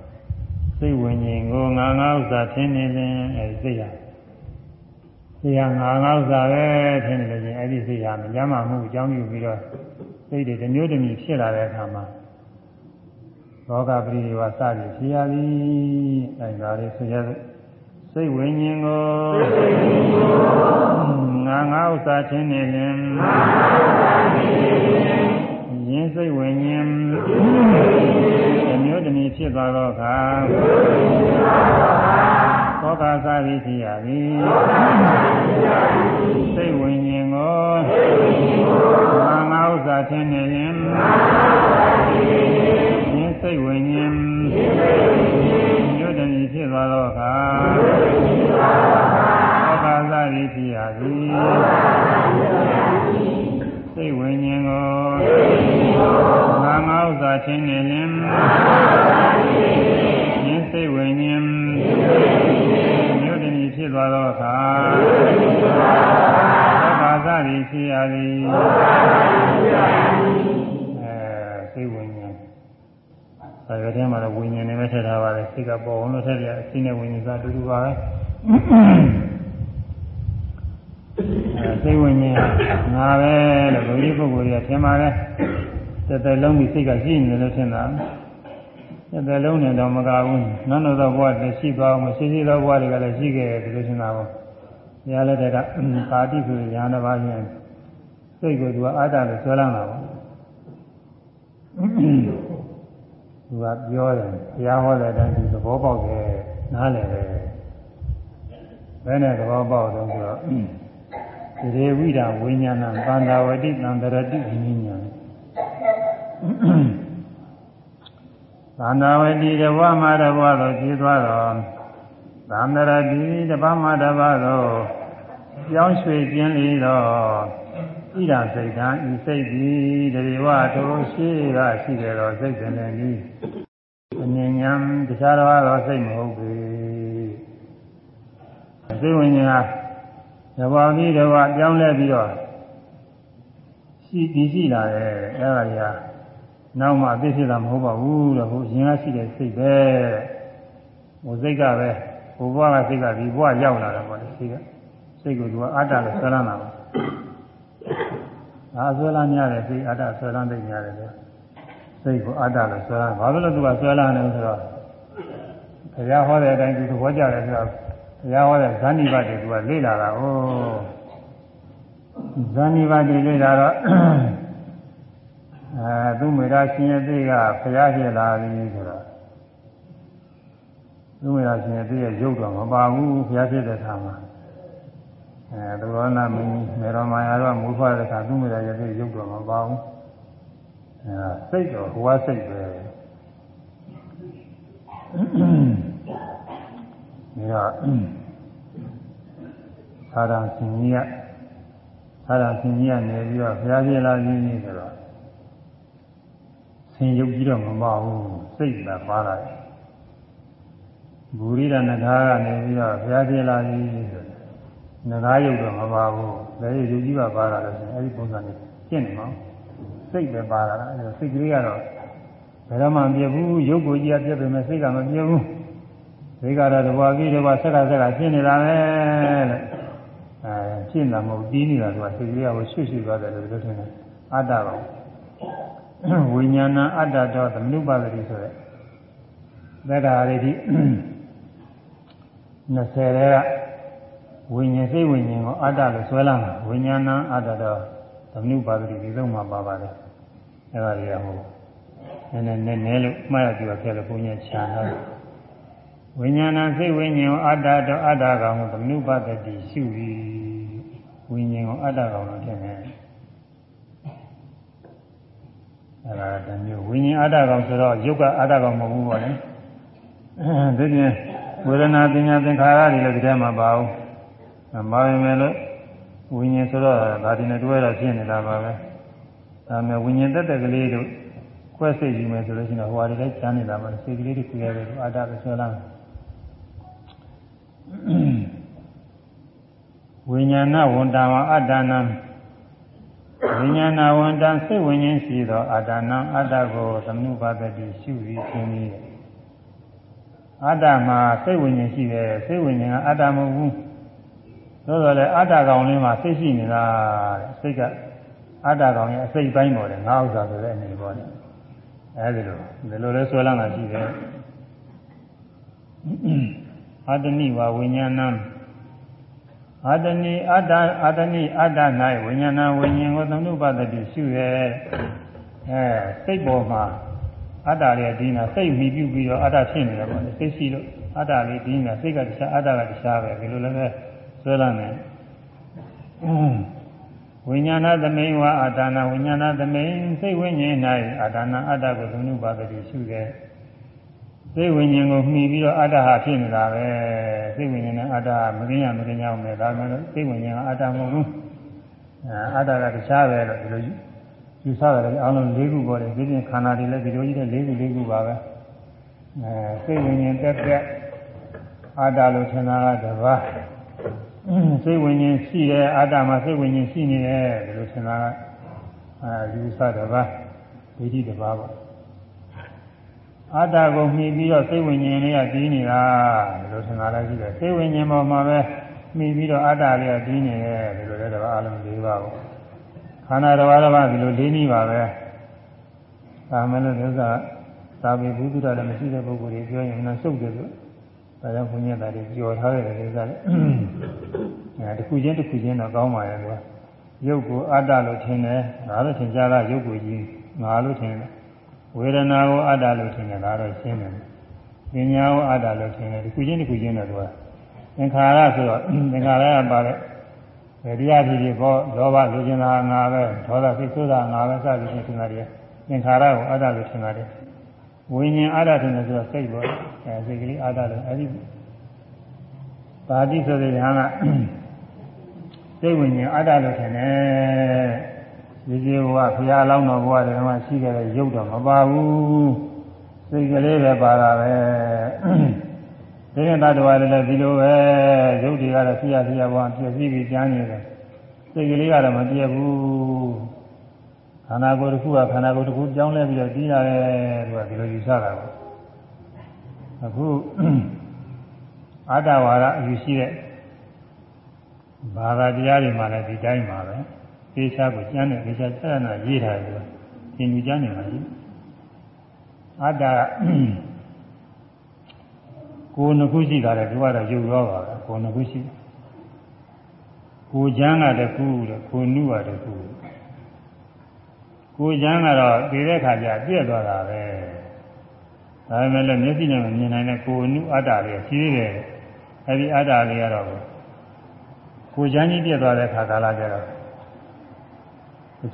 စိတ်ဝิญဉ်ကိုငါငါဥစ္စာထင်းနေရင်အဲဒီစိတ်ဟာစိတ်ဟာငါငါဥစ္စာပဲထင်နေလို့ချင်းအဲဒီစိတ်ဟာမကြမ်းမှမှုအကြောင်းပြုပြီးတော့စိတ်တွေတစ်မျိုးတစ်မျိုးဖြစ်လာတဲ့အခါမှာလောကပရိဒီဝစသည်ဖြစ်ရသည်အဲဒါလေးဆိုရစိတ်ဝิญဉ်ကိုငါငါဥစ္စာထင်းနေရင်ယင်းစိတ်ဝิญဉ်တစ်မျိုးတစ်မျိုး ဖြစ်သွားသောအခါသောတာသာရိဖြစ်ရသည်စိတ်ဝိညာဉ်ကိုမာငါဥစ္စာထင်နေရင်ဉာဏ်စိတ်ဝိညာဉ်ညွတ်တည်းဖြစ်သွားသောအခါသောတာသာရိဖြစ်ရသည်စိတ်ဝိညာဉ်ကိုမာငါဥစ္စာထင်နေရင် စိတ်ဝိညာဉ်မြို့တည်းဖြစ်သွားသောအခါသဘာဝသည်ဖြစ်ရသည်အဲစိတ်ဝိညာဉ်ဒါကြတဲ့မှာလည်းဝိညာဉ်နဲ့ပဲထည့်ထားပါတယ်စိတ်ကပေါ်အောင်လို့ထည့်ပြအစိနဲ့ဝိညာဉ်သာတူတူပါပဲစိတ်ဝိညာဉ်ငါပဲလို့လူကြီးပုဂ္ဂိုလ်ကြီးကထင်ပါတယ်တသက်လုံးပြီးစိတ်ကရှိနေတယ်လို့ထင်တာ သက်လုံးနဲ့တော့မကဘူးနန်းတော်သောဘဝတည်းရှိသွားအောင်မရှိသေးသောဘဝတွေကလည်းရှိခဲ့တယ်ဒီလိုထင်တာပေါ့ဘုရားလက်ထက်ကပါတိဆိုရဟန္တာပါချင်းစိတ်ကိုသူကအာတ္တလို့ဆွဲလန်းတာပေါ့သူကပြောတယ်ဘုရားဟောတဲ့အတိုင်းသူသဘောပေါက်တယ်နားလည်တယ်ဘယ်နဲ့သဘောပေါက်တော့ဆိုတော့ဒီရေဝိဒဝိညာဏသံဃာဝတိသံတရတိဉာဏ် သန္တာဝတိတဘဝမှာတဘဝသို့ကြည်သွားတော်သန္တရတိတဘဝမှာတဘဝသို့ပြောင်းရွှေ့ခြင်းလေတော့ဣဒံစိတ်ဓာဤစိတ်သည်တရေဝထိုရှိကရှိတယ်တော့စိတ်ပင်လည်းဤအမြင်ဉာဏ်တခြားတော့စိတ်မဟုတ်ဘူးစိတ်ဝိညာဉ်ကတဘောပြီးတဘောပြောင်းလဲပြီးတော့ရှိပြီးရှိလာတယ်အဲ့ဒါကြီး နောက်မှအသိဖြစ်တာမဟုတ်ပါဘူးတော့ဟိုရင်ကရှိတဲ့စိတ်ပဲဟိုစိတ်ကပဲဟိုဘဝကစိတ်ကဒီဘဝရောက်လာတာပေါ့လေစိတ်ကစိတ်ကိုသူကအတ္တလို့ဆွဲလန်းတာပါဒါဆွဲလန်းများတယ်စိတ်အတ္တဆွဲလန်းသိများတယ်လေစိတ်ကိုအတ္တလို့ဆွဲလန်းဘာလို့လဲသူကဆွဲလန်းတယ်ဆိုတော့ဘုရားဟောတဲ့အတိုင်းသူသဘောကျတယ်ဆိုတော့ဘုရားဟောတဲ့ဇန်နိဘတ်တွေသူကလေ့လာတာဩဇန်နိဘတ်တွေလေ့လာတော့ အဲသူမေရာရှင်ရဲ့သိကဘုရားဖြစ်လာပြီဆိုတော့သူမေရာရှင်ရဲ့သိရဲ့ရုပ်တော့မပါဘူးဘုရားဖြစ်တဲ့အခါမှာအဲသဘောနာမင်းမေရောမာယာတော့မူဖတဲ့အခါသူမေရာရဲ့သိရုပ်တော့မပါဘူးအဲစိတ်တော့ဟိုကစိတ်ပဲဒါသာရရှင်ကြီးကသာရရှင်ကြီးကနေပြီးတော့ဘုရားဖြစ်လာပြီဆိုတော့ ဆင်ရုပ်ကြီးတော့မမဘူးစိတ်ကပါလာတယ်ဘူရိဒနဂါကနေပြီးတော့ဘုရားပြလာပြီဆိုနဂါရုပ်တော့မပါဘူးဒါရုပ်ကြီးပါပါလာလို့ဆိုရင်အဲဒီပုံစံနဲ့ရှင်းနေမှာစိတ်ပဲပါလာတာအဲစိတ်ကလေးကတော့ဘယ်တော့မှမပြဘူးရုပ်ကိုကြီးကပြည့်ပေမဲ့စိတ်ကမပြည့်ဘူးစိတ်ကတော့တဘွားကြီးတဘွားဆက်ကဆက်ကရှင်းနေတာပဲတဲ့အဲရှင်းတာမဟုတ်ပြီးနေတာကစိတ်ကလေးကရွှေ့ရွှေ့သွားတယ်လို့ပြောတယ်အတ္တပါ ဝိညာဏအတ္တတော်သမနုပါဒတိဆိုတဲ့သက္ကာရိတိ20ရဲကဝိညာဉ်စိတ်ဝိညာဉ်ကိုအတ္တလို့ဆွဲလာတာဝိညာဏအတ္တတော်သမနုပါဒတိဒီသုံးမှာပါပါတယ်အဲဒါကြီးကဟိုနည်းနည်းနည်းနည်းလို့မှားရကြည့်ပါခဲ့လို့ဘုညာချာတော့ဝိညာဏစိတ်ဝိညာဉ်ကိုအတ္တတော်အတ္တကောင်ကိုသမနုပါဒတိရှုပြီးဝိညာဉ်ကိုအတ္တကောင်လို့ထင်တယ် အဲဒါတမျိုးဝိညာဉ်အာတကောင်ဆိုတော့ယုတ်ကအာတကောင်မဟုတ်ဘူးပေါ့လေဒီပြင်ဝေဒနာပညာသင်္ခါရတွေလည်းဒီထဲမှာပါဘူးမပါရင်လည်းဝိညာဉ်ဆိုတော့ဒါဒီနဲ့တွဲတော့ဖြစ်နေတာပါပဲဒါမဲ့ဝိညာဉ်တက်တက်ကလေးတို့ခွဲစိတ်ယူမယ်ဆိုလို့ရှိရင်ဟိုဟာတွေလည်းချမ်းနေတာပါစိတ်ကလေးတွေခွဲရတယ်အာတပဲဆွဲလာဝိညာဏဝန္တာဝအတ္တနာ ဝိညာဏဝန္တံစိတ်ဝိညာဉ်ရှိသောအာတနံအတ္တကိုသမနုပါဒတိရှုပြီးခြင်းဤအတ္တမှာစိတ်ဝိညာဉ်ရှိတယ်စိတ်ဝိညာဉ်ကအတ္တမဟုတ်ဘူးသို့တော်လည်းအတ္တကောင်လေးမှာစိတ်ရှိနေတာတဲ့စိတ်ကအတ္တကောင်ရဲ့အစိတ်ပိုင်းပေါ်တယ်ငါဥစ္စာဆိုတဲ့အနေပေါ်တယ်အဲဒီလိုဒီလိုလဲဆွဲလန်းတာရှိတယ်အတ္တနိဝဝိညာဏံ အာတနိအတ္တအာတနိအတ္တ၌ဝိညာဏဝိညာဉ်ကိုသမုပ္ပါဒတိရှုရဲအဲစိတ်ပေါ်မှာအတ္တရဲ့ဒီနာစိတ်မိပြုပြီးတော့အတ္တဖြစ်နေတယ်ပေါ့လေစိတ်ရှိလို့အတ္တလေးဒီနာစိတ်ကတခြားအတ္တကတခြားပဲဒီလိုလည်းပဲဆွဲလာနေဝိညာဏသမိန်ဝအာတနာဝိညာဏသမိန်စိတ်ဝိညာဉ်၌အာတနာအတ္တကိုသမုပ္ပါဒတိရှုရဲ စိတ်ဝိညာဉ်ကိုမှီပြီးတော့အတ္တဟာဖြစ်နေတာပဲစိတ်ဝိညာဉ်နဲ့အတ္တမကင်းရမကင်းရအောင်ပဲဒါမှမဟုတ်စိတ်ဝိညာဉ်ကအတ္တမဟုတ်ဘူးအတ္တကတခြားပဲလို့ဒီလိုယူဆရတယ်အလုံး၄ခုပေါ်တယ်ဒီပြင်ခန္ဓာတွေလည်းဒီလိုကြီးတဲ့၄ခု၄ခုပါပဲအဲစိတ်ဝိညာဉ်တက်တက်အတ္တလို့ထင်တာကတပါးစိတ်ဝိညာဉ်ရှိတယ်အတ္တမှာစိတ်ဝိညာဉ်ရှိနေတယ်ဒီလိုထင်တာကအဲယူဆတပါးဒိဋ္ဌိတပါးပေါ့ အတ္တကိုမှီပြီးတော့စိတ်ဝိညာဉ်လေးကတည်နေတာဒီလိုထင်တာလည်းရှိတယ်စိတ်ဝိညာဉ်ပေါ်မှာပဲမှီပြီးတော့အတ္တလေးကတည်နေတယ်ဒီလိုလည်းတော့အလုံး၄ပါးပေါ့ခန္ဓာတစ်ပါးတစ်ပါးဒီလို၄နည်းပါပဲဒါမှလည်းဥစ္စာသာဝေဘုဒ္ဓလည်းမရှိတဲ့ပုဂ္ဂိုလ်တွေပြောရင်လည်းစုပ်တယ်ဆိုသဒါကြောင့်ဘုန်းကြီးကတည်းကကြော်ထားတဲ့ကိစ္စလေအဲတစ်ခုချင်းတစ်ခုချင်းတော့ကောင်းပါရဲ့ကွာရုပ်ကိုအတ္တလို့ထင်တယ်ငါလို့ထင်ကြတာရုပ်ကိုကြီးငါလို့ထင်တယ် ဝေဒနာကိုအတ္တလို့ထင်တယ်ဒါတော့ရှင်းတယ်ပညာကိုအတ္တလို့ထင်တယ်တစ်ခုချင်းတစ်ခုချင်းတော့သူကသင်္ခါရဆိုတော့သင်္ခါရကပါတဲ့ဗေဒရာဖြစ်ဖြစ်ဘောလောဘလူကျင်တာငါပဲဒေါသစိတ်ဆိုးတာငါပဲစသည်ဖြင့်ထင်တာတွေသင်္ခါရကိုအတ္တလို့ထင်တာတွေဝိညာဉ်အာရထင်တယ်ဆိုတော့စိတ်ပေါ့အဲစိတ်ကလေးအာရတယ်အဲဒီပါတိဆိုတဲ့ဟာကစိတ်ဝိညာဉ်အာရလို့ထင်တယ် ဒီကြီးဘဝဘုရားအလောင်းတော်ဘဝတွေမှာရှိခဲ့တဲ့ရုပ်တော့မပါဘူးစိတ်ကလေးပဲပါတာပဲဒီနေ့တ attva တွေလည်းဒီလိုပဲရုပ်တွေကတော့ဆရာဆရာဘဝပြည့်စည်ပြီးကျမ်းနေတယ်စိတ်ကလေးကတော့မပြည့်ဘူးခန္ဓာကိုယ်တစ်ခုကခန္ဓာကိုယ်တစ်ခုပြောင်းလဲပြီးတော့ပြီးလာတယ်သူကဒီလိုယူဆတာပါအခုအတ္တဝါဒအယူရှိတဲ့ဘာသာတရားတွေမှာလည်းဒီတိုင်းပါပဲ သေချာကိုကျမ်းတဲ့သေချာဆက်နာရေးထားတယ်သင်ယူကျမ်းနေမှာကြီးအတ္တကိုယ်နှစ်ခုရှိတာလေသူကတော့ယူရောပါပဲကိုယ်နှစ်ခုရှိကိုယ်ချမ်းကတခုတဲ့ကိုယ်နုကတခုကိုယ်ချမ်းကတော့ဒီတဲ့ခါကျပြည့်သွားတာပဲဒါပေမဲ့လည်းမျက်စိနဲ့မမြင်နိုင်တဲ့ကိုယ်နုအတ္တတွေရှိသေးတယ်အဲဒီအတ္တတွေကတော့ကိုယ်ချမ်းကြီးပြည့်သွားတဲ့ခါကာလကျတော့တ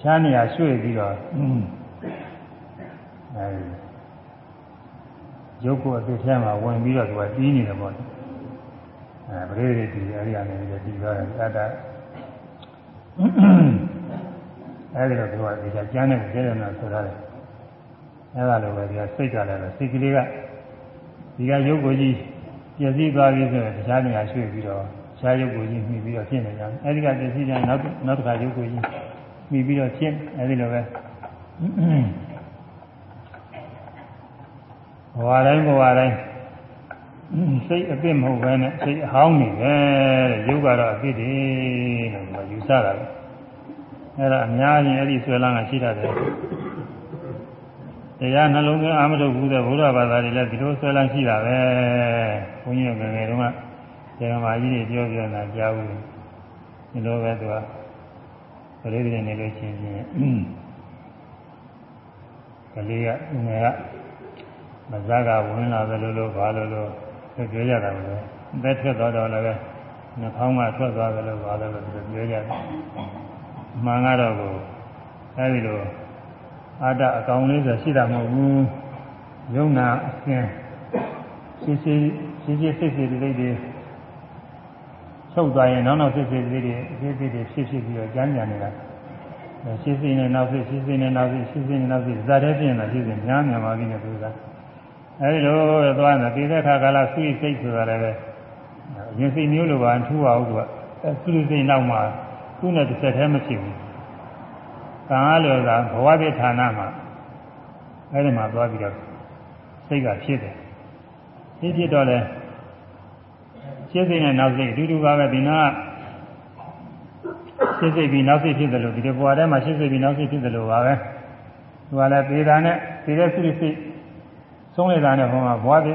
ခြားနေရာရွှေ့ပြီးတော့အဲဒီရုပ်ကိုအသိထဲမှာဝင်ပြီးတော့သူကတီးနေတယ်ပေါ့အဲပရိသေတီအဲဒီအနေနဲ့တီးသွားတယ်အတ္တအဲဒီတော့သူကဒီကကျမ်းနဲ့ကျေရနာဆိုရတယ်အဲဒါလိုပဲဒီကစိတ်ကလည်းစိတ်ကလေးကဒီကရုပ်ကိုကြီးပြည့်စည်သွားပြီဆိုရင်တခြားနေရာရွှေ့ပြီးတော့ခြားရုပ်ကိုကြီးမှီပြီးတော့ဖြစ်နေကြတယ်အဲဒီကပြည့်စည်တိုင်းနောက်နောက်တစ်ခါရုပ်ကိုကြီး မှီပြီးတော့ဖြစ်အဲဒီလိုပဲဘဝတိုင်းဘဝတိုင်းစိတ်အပြစ်မဟုတ်ဘဲနဲ့စိတ်အဟောင်းနေပဲတဲ့ရုပ်ကတော့အပြစ်တွေလို့ယူဆတာလေအဲ့ဒါအများကြီးအဲ့ဒီဆွဲလန်းကရှိတတ်တယ်တရားနှလုံးသွင်းအာမထုတ်ဘူးတဲ့ဘုရားဘာသာတွေလည်းဒီလိုဆွဲလန်းရှိတာပဲဘုန်းကြီးငယ်ငယ်တုန်းကဒေဂမာကြီးတွေပြောပြနေတာကြားဘူးဒီလိုပဲသူက ပရိသေနေလို့ချင်းချင်းကလေးကငယ်ကမဇ္ဇကဝင်လာတယ်လို့လို့ဘာလို့လို့ပြောကြတာမလို့အသက်ထွက်သွားတော့လည်းနှာခေါင်းကထွက်သွားတယ်လို့ဘာလို့လို့ပြောကြတယ်မှန်ကတော့ကိုအဲဒီလိုအာတအကောင်လေးဆိုရှိတာမဟုတ်ဘူးယုံနာအစဉ်ရှိရှိရှိရှိစိတ်စိတ်လေးတွေ ချုပ်သွားရင်နောက်နောက်စိတ်စိတ်လေးတွေအသေးသေးတွေဖြစ်ဖြစ်ပြီးတော့ကြမ်းကြံနေတာရှိစိတ်နဲ့နောက်စိတ်ရှိစိတ်နဲ့နောက်စိတ်ရှိစိတ်နဲ့နောက်စိတ်ဇာတ်တဲ့ပြင်လာရှိစိတ်များများပါပြီနဲ့သူကအဲဒီလိုသွားနေပြီးတဲ့အခါကလာစိတ်စိတ်ဆိုတာလည်းပဲရင်စိတ်မျိုးလိုပါထူပါဘူးသူကအဲသူစိတ်နောက်မှာသူ့နဲ့တစ်ဆက်တည်းမဖြစ်ဘူး။ကံအားလျော်တာဘဝပြဌာနမှာအဲဒီမှာသွားပြီးတော့စိတ်ကဖြစ်တယ်။ဖြစ်ဖြစ်တော့လဲ ရှင်းစိတ်နဲ့နောက်စိတ်အတူတူပါပဲဒီနာရှင်းစိတ်ပြီးနောက်စိတ်ဖြစ်တယ်လို့ဒီဘဝထဲမှာရှင်းစိတ်ပြီးနောက်စိတ်ဖြစ်တယ်လို့ပါပဲ။သူကလည်းပေတာနဲ့ပေတဲ့စိတ်စိတ်ဆုံးနေတာနဲ့ဟောမှာဘဝပြ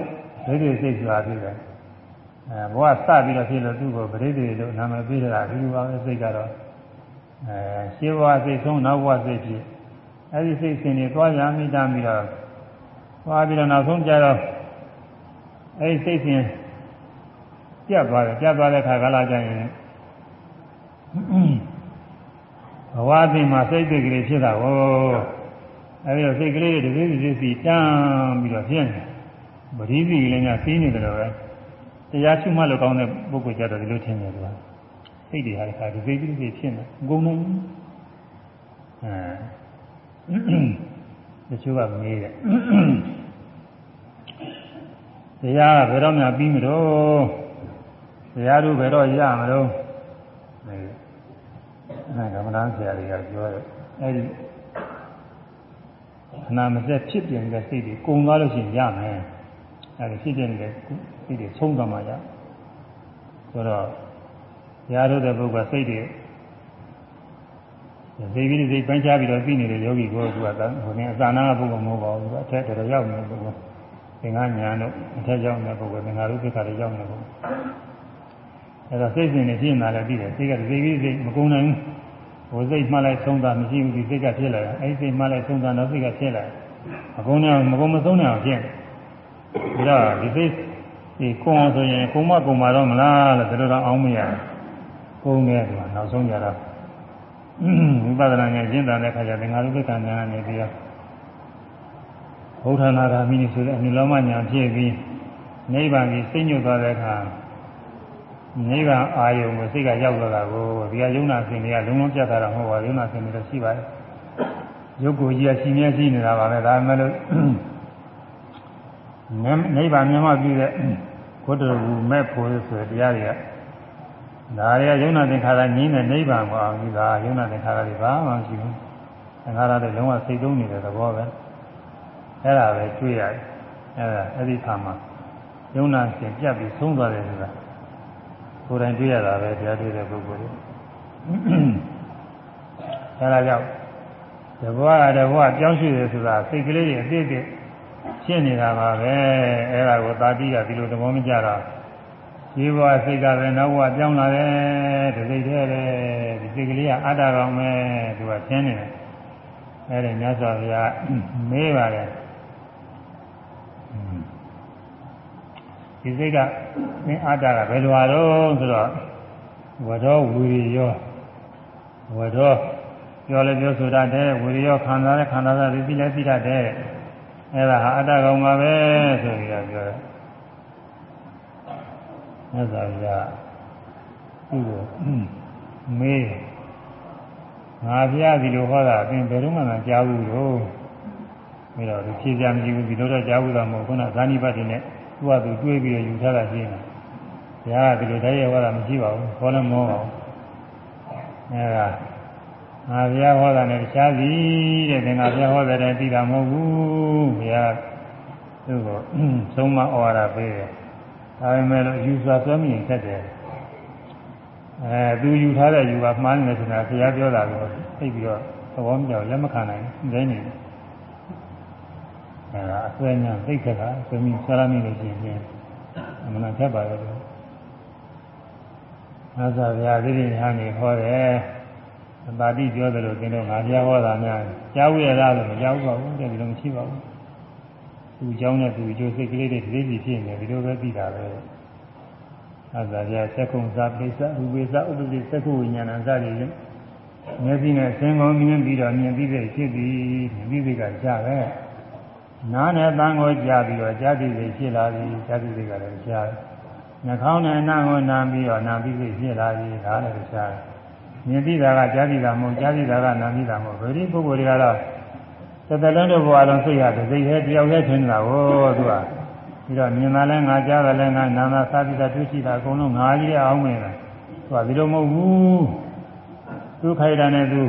ဒိဋ္ဌိစိတ်ဆိုတာဖြစ်တယ်။အဲဘဝစပြီးတော့ဖြစ်လို့သူ့ကိုပရိသေလို့နာမည်ပေးတာအတူတူပါပဲစိတ်ကတော့အဲရှင်းဘဝစိတ်ဆုံးနောက်ဘဝစိတ်ဖြစ်အဲဒီစိတ်စဉ်တွေသွားရမိတာပြီးတော့သွားပြီးတော့နောက်ဆုံးကြတော့အဲဒီစိတ်စဉ် ပြတ်သွားတယ်ပြတ်သွားတဲ့ခါကလာကြရင်ဘဝအပြင်မှာစိတ်စိတ်ကလေးဖြစ်တာကိုအဲဒီတော့စိတ်ကလေးတွေတစ်စိတ်တစ်စိတ်တန်းပြီးတော့ဖြစ်နေပရိသီကလေးများစီးနေတယ်လို့ပဲတရားရှိမှလို့ကောင်းတဲ့ပုဂ္ဂိုလ်ကြတော့ဒီလိုထင်တယ်ကွာစိတ်တွေဟာဒီခါဒီစိတ်ကြီးတွေဖြစ်နေအကုန်လုံးအဲတချို့ကမေးတယ်တရားကဘယ်တော့မှပြီးမလို့ တရားတို့ဘယ်တော့ရမလို့အဲအဲကမ္မဋ္ဌာန်းဆရာတွေကပြောတယ်အဲဒီခဏမစက်ဖြစ်ပြနေတဲ့စိတ်တွေကုန်သွားလို့ရှိရင်ရမယ်အဲဒီဖြစ်ပြနေတဲ့စိတ်တွေဆုံးသွားမှရဆိုတော့ရားတို့တဲ့ပုဂ္ဂိုလ်စိတ်တွေသိပြီးစိတ်ပိုင်းခြားပြီးတော့သိနေတဲ့ယောဂီကိုသူကဟိုနေအစာနာပုဂ္ဂိုလ်မဟုတ်ပါဘူးသူကအထက်တော်ရောက်နေတဲ့ပုဂ္ဂိုလ်သင်္ကညာတို့အထက်ရောက်တဲ့ပုဂ္ဂိုလ်သင်္ဃာရုပ္ပခါတွေရောက်နေပုဂ္ဂိုလ် အဲ့တော့စိတ်စဉ်နေဖြစ်နေတာလည်းပြီးတယ်စိတ်ကဒီကြီးစိတ်မကုန်နိုင်ဘူးဟိုစိတ်မှလိုက်ဆုံးတာမရှိဘူးဒီစိတ်ကဖြစ်လာတယ်အဲ့ဒီစိတ်မှလိုက်ဆုံးတာတော့စိတ်ကဖြစ်လာတယ်မကုန်နိုင်မကုန်မဆုံးနိုင်အောင်ဖြစ်တယ်ဒါတော့ဒီစိတ်ဒီကုံအောင်ဆိုရင်ကုံမကုံမတော့မလားလို့ဒါတော့အောင်းမရကုံနေတယ်နောက်ဆုံးကြတော့ဝိပဿနာဉာဏ်ကျင့်တာတဲ့ခါကျသင်္ဃာရုပ္ပခါဉာဏ်နဲ့ပြီးတော့ဘုရားနာဂာမိဆိုတဲ့အနိလောမညာဖြစ်ပြီးနိဗ္ဗာန်ကြီးစိတ်ညွတ်သွားတဲ့အခါ နိဗ္ဗာန်အာယုံကိုစိတ်ကရောက်လာတာကိုဒီကယုံနာစင်တွေကလုံးလုံးပြတ်သွားတာမဟုတ်ပါဘူးယုံနာစင်တွေတော့ရှိပါတယ်ရုပ်ကိုကြီးကရှိမြဲရှိနေတာပါပဲဒါမှမဟုတ်နိဗ္ဗာန်မြတ်မှပြုတဲ့ဘုဒ္ဓဘုမဲ့ဖို့ဆိုတဲ့တရားတွေကဒါတွေကယုံနာသင်္ခါရငြင်းတဲ့နိဗ္ဗာန်ကိုအောင်ဒီကယုံနာသင်္ခါရတွေဘာမှမရှိဘူးသင်္ခါရတွေလုံးဝစိတ်သုံးနေတဲ့သဘောပဲအဲ့ဒါပဲတွေ့ရတယ်အဲ့ဒါအဲ့ဒီခါမှာယုံနာရှင်ပြတ်ပြီးဆုံးသွားတယ်ဆိုတာ ကိုယ်တိုင်တွေ့ရတာပဲတရားတွေ့တဲ့ပုဂ္ဂိုလ်တွေအဲ့ဒါကြောင့်တဘောကတဘောပြောင်းရွှေ့တယ်ဆိုတာစိတ်ကလေးတွေအသေးသေးဖြစ်နေတာပါပဲအဲ့ဒါကိုသာတိကဒီလိုသဘောမကျတော့ဒီဘဝစိတ်ကပဲနောက်ဘဝပြောင်းလာတယ်ဒီစိတ်ထဲပဲဒီစိတ်ကလေးကအတ္တကောင်ပဲသူကသင်နေတယ်အဲ့ဒါမြတ်စွာဘုရားမေးပါတယ် ဒီစိတ်ကမင်းအတ္တကဘယ်လိုအားတော့ဆိုတော့ဝတော်ဝီရိယောဝတော်ပြောလဲပြောဆိုတတ်တယ်ဝီရိယောခန္ဓာနဲ့ခန္ဓာသာသိလည်းသိတတ်တယ်အဲ့ဒါဟာအတ္တကောင်ပါပဲဆိုပြီးတော့ပြောတယ်မြတ်စွာဘုရားသူ့ကိုမေးငါဘုရားဒီလိုဟောတာအပြင်ဘယ်တော့မှမကြားဘူးလို့ပြီးတော့ဒီဖြေကြမရှိဘူးဒီလိုတော့ကြားဘူးတော့မဟုတ်ခုနဇာနိပတ်တွေနဲ့ သူ့ဟာသူတွေးပြီးတော့ယူထားတာရှိနေဘုရားကဒီလိုတည်းရဲ့ဟောတာမရှိပါဘူးဟောလည်းမဟုတ်ပါဘူးအဲဒါငါဘုရားဟောတာနဲ့တခြားစီတဲ့သင်္ဃာဘုရားဟောတဲ့တိုင်သိတာမဟုတ်ဘူးဘုရားသူ့ကိုသုံးမဩဝါဒပေးတယ်ဒါပေမဲ့လို့ယူစွာဆွဲမြင်တတ်တယ်အဲသူယူထားတဲ့ယူကမှားနေတယ်ဆိုတာဘုရားပြောတာကိုသိပြီးတော့သဘောမကျလက်မခံနိုင်ဘူးဒိနေတယ် အဲဒါအဆွဲညာသိက္ခာဆွေးမိဆရာမိလို့ရှိရင်အမှန်တတ်ပါရဲ့လို့သာသာဗျာဒီရင်ဟာနေဟောတယ်အပါတိပြောတယ်လို့သင်တို့ငါပြဟောတာများကြားဝရလားလို့မကြားဘူးပါဘူးတဲ့ဒီလိုမရှိပါဘူးသူเจ้าနဲ့သူအကျိုးစိတ်ကလေးတွေဒီလိုဖြစ်နေဒီလိုပဲသိတာပဲသာသာဗျာသက္ကုံသာပိစ္ဆရူပိစ္ဆဥပ္ပတိသက္ကုဝိညာဏစသည်ဖြင့်မျက်စိနဲ့သင်္ကောင်းမြင်ပြီးတော့မြင်ပြီးတဲ့ဖြစ်ပြီးမြင်ပြီးကကြားပဲ နားနဲ့တန်းကိုကြားပြီးတော့ကြားပြီးဖြစ်လာပြီကြားပြီးကလည်းကြားနှာခေါင်းနဲ့နားကိုနားပြီးတော့နားပြီးဖြစ်လာပြီဒါလည်းကြားမြင်ပြီးတာကကြားပြီးတာမဟုတ်ကြားပြီးတာကနားပြီးတာမဟုတ်ဗေဒီပုဂ္ဂိုလ်တွေကတော့သတ္တလုံးတို့ဘဝလုံးစိတ်ရတယ်စိတ်ရဲ့တယောက်ရဲ့ထင်တာကိုသူကပြီးတော့မြင်တာလဲငါကြားတယ်လဲငါနာနာစားပြီးတာတွေ့ရှိတာအကုန်လုံးငါကြီးအောင်မင်းလားသူကဒီလိုမဟုတ်ဘူးသူခိုက်တာနဲ့သူ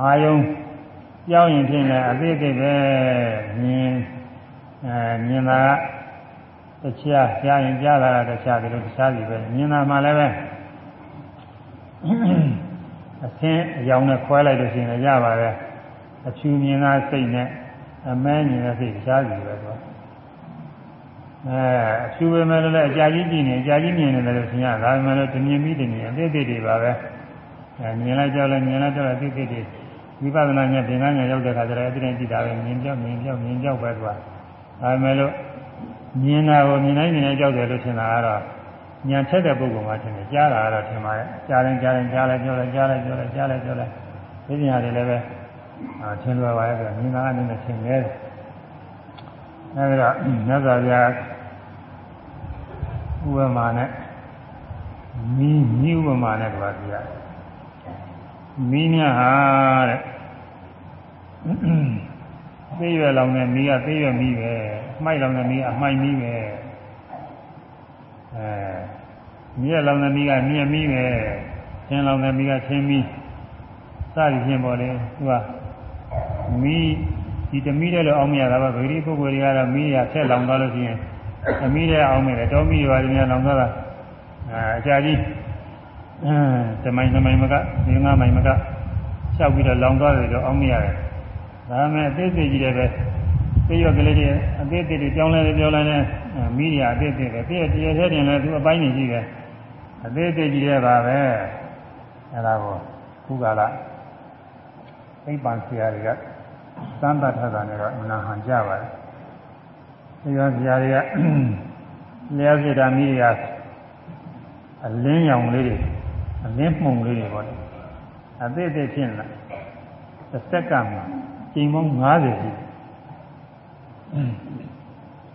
အာယုံ ကြောင်းရင်ဖြင့်လည်းအသေးသေးပဲမြင်အဲမြင်တာကတခြားကြားရင်ကြားတာကတခြားဒီလိုတခြားစီပဲမြင်တာမှလည်းပဲအသင်းအယောင်နဲ့ခွဲလိုက်လို့ရှိရင်ရပါတယ်အဖြူမြင်တာစိတ်နဲ့အမဲမြင်တဲ့စိတ်တခြားစီပဲကွာအဲအဖြူပဲမဲ့လည်းအကြာကြီးကြည့်နေအကြာကြီးမြင်နေတယ်လို့ဆင်ရဒါပေမဲ့လို့တမြင်ပြီးတမြင်အသေးသေးတွေပါပဲအဲမြင်လိုက်ကြောက်လိုက်မြင်လိုက်ကြောက်လိုက်အသေးသေးတွေ ဝိပဿနာဉာဏ်သင်္ကန်းဉာဏ်ရောက်တဲ့အခါကျတော့အတိတ်ကြည့်တာပဲမြင်ကြောက်မြင်ကြောက်မြင်ကြောက်ပဲကွာဒါပေမဲ့လို့မြင်တာကိုမြင်တိုင်းမြင်တိုင်းကြောက်တယ်လို့ထင်တာကတော့ဉာဏ်ချက်တဲ့ပုဂ္ဂိုလ်မှထင်တယ်ကြားတာကတော့ထင်ပါရဲ့ကြားရင်ကြားရင်ကြားလိုက်ပြောလိုက်ကြားလိုက်ပြောလိုက်ကြားလိုက်ပြောလိုက်ဒီပညာတွေလည်းပဲအာထင်လွယ်ပါရဲ့ဆိုမြင်တာကနေနဲ့ထင်တယ်အဲဒီတော့မြတ်စွာဘုရားဥပမာနဲ့မိမိဥပမာနဲ့တူပါပြရ မိမြဟာတဲ့သိရလောင်တဲ့မိကသိရမိပဲမှိုက်လောင်တဲ့မိကအမှိုက်မိပဲအဲမြက်လောင်တဲ့မိကမြက်မိပဲသင်လောင်တဲ့မိကသင်မိစသည်ဖြင့်ပေါ်လေသူကမိဒီတမိတဲ့လို့အောင်မရတာပါဗေဒီပုဂ္ဂိုလ်တွေကတော့မိရဆက်လောင်သွားလို့ရှိရင်အမိတဲ့အောင်မယ်တောမိရွာတွေများလောင်သွားတာအဲအကြာကြီး အဲတမိုင်တမိုင်မကဒီငါမိုင်မကလျှောက်ပြီးတော့လောင်သွားတယ်တော့အောင်မရတယ်ဒါပေမဲ့အသေးသေးကြီးတွေပဲသေးရွက်ကလေးတွေအသေးသေးတွေပြောင်းလဲပြောင်းလဲနဲ့မီးတွေအသေးသေးပဲပြည့်တရထဲတင်လဲသူအပိုင်းနေရှိတယ်အသေးသေးကြီးတဲ့ပါပဲအဲ့ဒါကိုခုကလာသိပ္ပံဆရာတွေကသံတထတာနဲ့တော့အနာဟန်ကြပါတယ်ဒီရောဆရာတွေကလျှက်ပြတာမီးတွေကအလင်းရောင်လေးတွေ အလင်းမှုန်လေးတွေပေါ့အသေးသေးဖြစ်လာတစ်စက္ကန့်မှာချိန်ပေါင်း90ရှိတယ်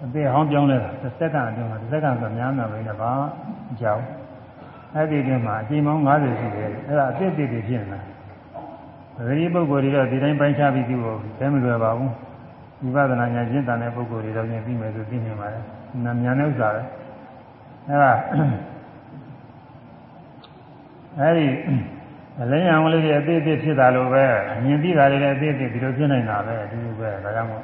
အသေးဟောင်းပြောင်းလဲတာတစ်စက္ကန့်အတွင်းမှာတစ်စက္ကန့်ဆိုများများပဲနဲ့ဘာကြောက်အဲ့ဒီအတွင်းမှာအချိန်ပေါင်း90ရှိတယ်အဲ့ဒါအသေးသေးတွေဖြစ်နေတာပဂတိပုဂ္ဂိုလ်တွေတော့ဒီတိုင်းပိုင်းခြားပြီးသူ့ကိုသဲမလွယ်ပါဘူးဝိပဿနာဉာဏ်ရှင်းတန်တဲ့ပုဂ္ဂိုလ်တွေတော့ဉာဏ်ပြီးမယ်ဆိုသိနေပါတယ်နာဉာဏ်နဲ့ဥစ္စာပဲအဲ့ဒါ အဲ့ဒီအလင်းရောင်လေးတွေအသေးသေးဖြစ်တာလို့ပဲမြင်ပြီးတာတွေလည်းအသေးသေးဒီလိုဖြစ်နေတာပဲအတူတူပဲဒါကြောင့်မို့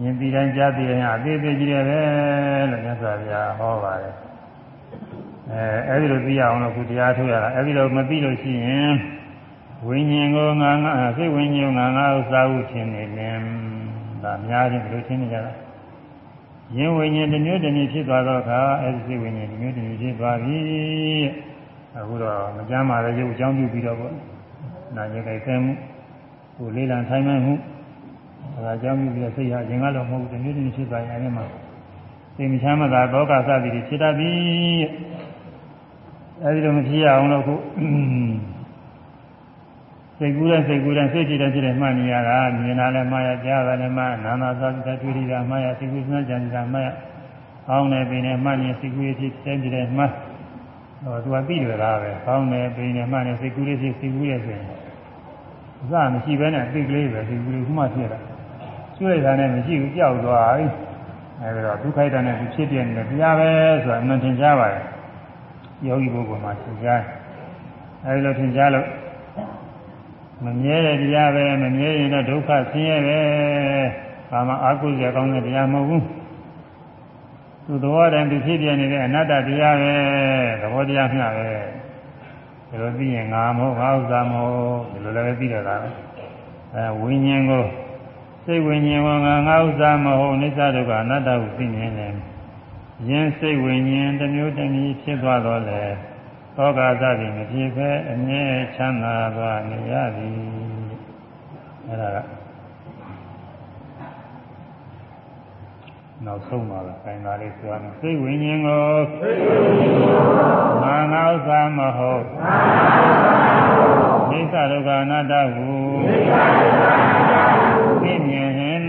မြင်ပြီးတိုင်းကြားပြီးတိုင်းအသေးသေးကြီးတယ်ပဲလို့မြတ်စွာဘုရားဟောပါတယ်အဲအဲ့ဒီလိုသိရအောင်လို့ခုတရားထုတ်ရတာအဲ့ဒီလိုမသိလို့ရှိရင်ဝိညာဉ်ကိုငါငါစိတ်ဝိညာဉ်ငါငါဥစ္စာဟုထင်နေလင်ဒါများချင်းဘယ်လိုထင်နေကြလဲယင်ဝိညာဉ်တစ်မျိုးတစ်မျိုးဖြစ်သွားတော့အခါအဲ့ဒီစိတ်ဝိညာဉ်တစ်မျိုးတစ်မျိုးဖြစ်သွားပြီ အခုတော့မကြမ်းပါလေရုပ်အကြောင်းပြုပြီးတော့ပေါ့နာညိုက်ဆဲမှုကိုလေးလံထိုင်းမှမှုအဲဒါအကြောင်းပြုပြီးတော့စိတ်ဟာရင်ကတော့မဟုတ်ဘူးတစ်မျိုးတစ်မျိုးဖြစ်သွားရင်အဲ့မှာစိတ်မချမ်းမသာဒေါကစသည်တွေဖြစ်တတ်ပြီအဲဒီလိုမဖြစ်ရအောင်လို့ခုစိတ်ကူးတဲ့စိတ်ကူးတဲ့စိတ်ကြည့်တဲ့ကြည့်တဲ့မှတ်နေရတာမြင်တာလည်းမှားရကြားတာလည်းမှားနာနာသာတိတွေ့ရတာမှားရစိတ်ကူးစမ်းကြံတာမှားရအောင်းနေပင်နဲ့မှတ်နေစိတ်ကူးဖြစ်တဲ့ကြည့် တဲ့မှားဟောသူကပြီးတယ်လားပဲအောင်းနေပင်နဲ့မှတ်နေစိတ်ကူးဖြစ်စိတ်ကူးရဆိုရင်အစမရှိဘဲနဲ့အသိကလေးပဲစိတ်ကူးလေးခုမှဖြစ်တာကျွေးတာနဲ့မရှိဘူးကြောက်သွားပြီအဲဒီတော့ဒုက္ခိတနဲ့သူဖြစ်ပြနေတယ်တရားပဲဆိုတာအမှန်ထင်ရှားပါတယ်ယောဂီပုဂ္ဂိုလ်မှာသင်ကြားအဲဒီလိုသင်ကြားလို့မမြဲတဲ့တရားပဲမမြဲရင်တော့ဒုက္ခဆင်းရဲပဲဘာမှအာဟုဇေကောင်းတဲ့တရားမဟုတ်ဘူး သူသဘောတည်းသူဖြစ်ပြနေတဲ့အနတ္တတရားပဲသဘောတရားမျှပဲဒီလိုသိရင်ငါမဟုတ်ငါဥစ္စာမဟုတ်ဒီလိုလည်းသိရတာပဲအဲဝိညာဉ်ကိုစိတ်ဝိညာဉ်ကငါငါဥစ္စာမဟုတ်အိစ္ဆဒုက္ခအနတ္တကိုသိမြင်တယ်ယင်းစိတ်ဝိညာဉ်တစ်မျိုးတစ်မျိုးဖြစ်သွားတော့လေသောကသတိမဖြစ်ပဲအမြဲချမ်းသာသွားနေရသည်အဲဒါက နောက်ဆုံးပါလားခိုင်သာလေးဆိုရမယ်စိတ်ဝိညာဉ်ကိုမာနဥစ္စာမဟုတ်သိသဒုက္ခအနတ္တဟုသိမြင်ရင်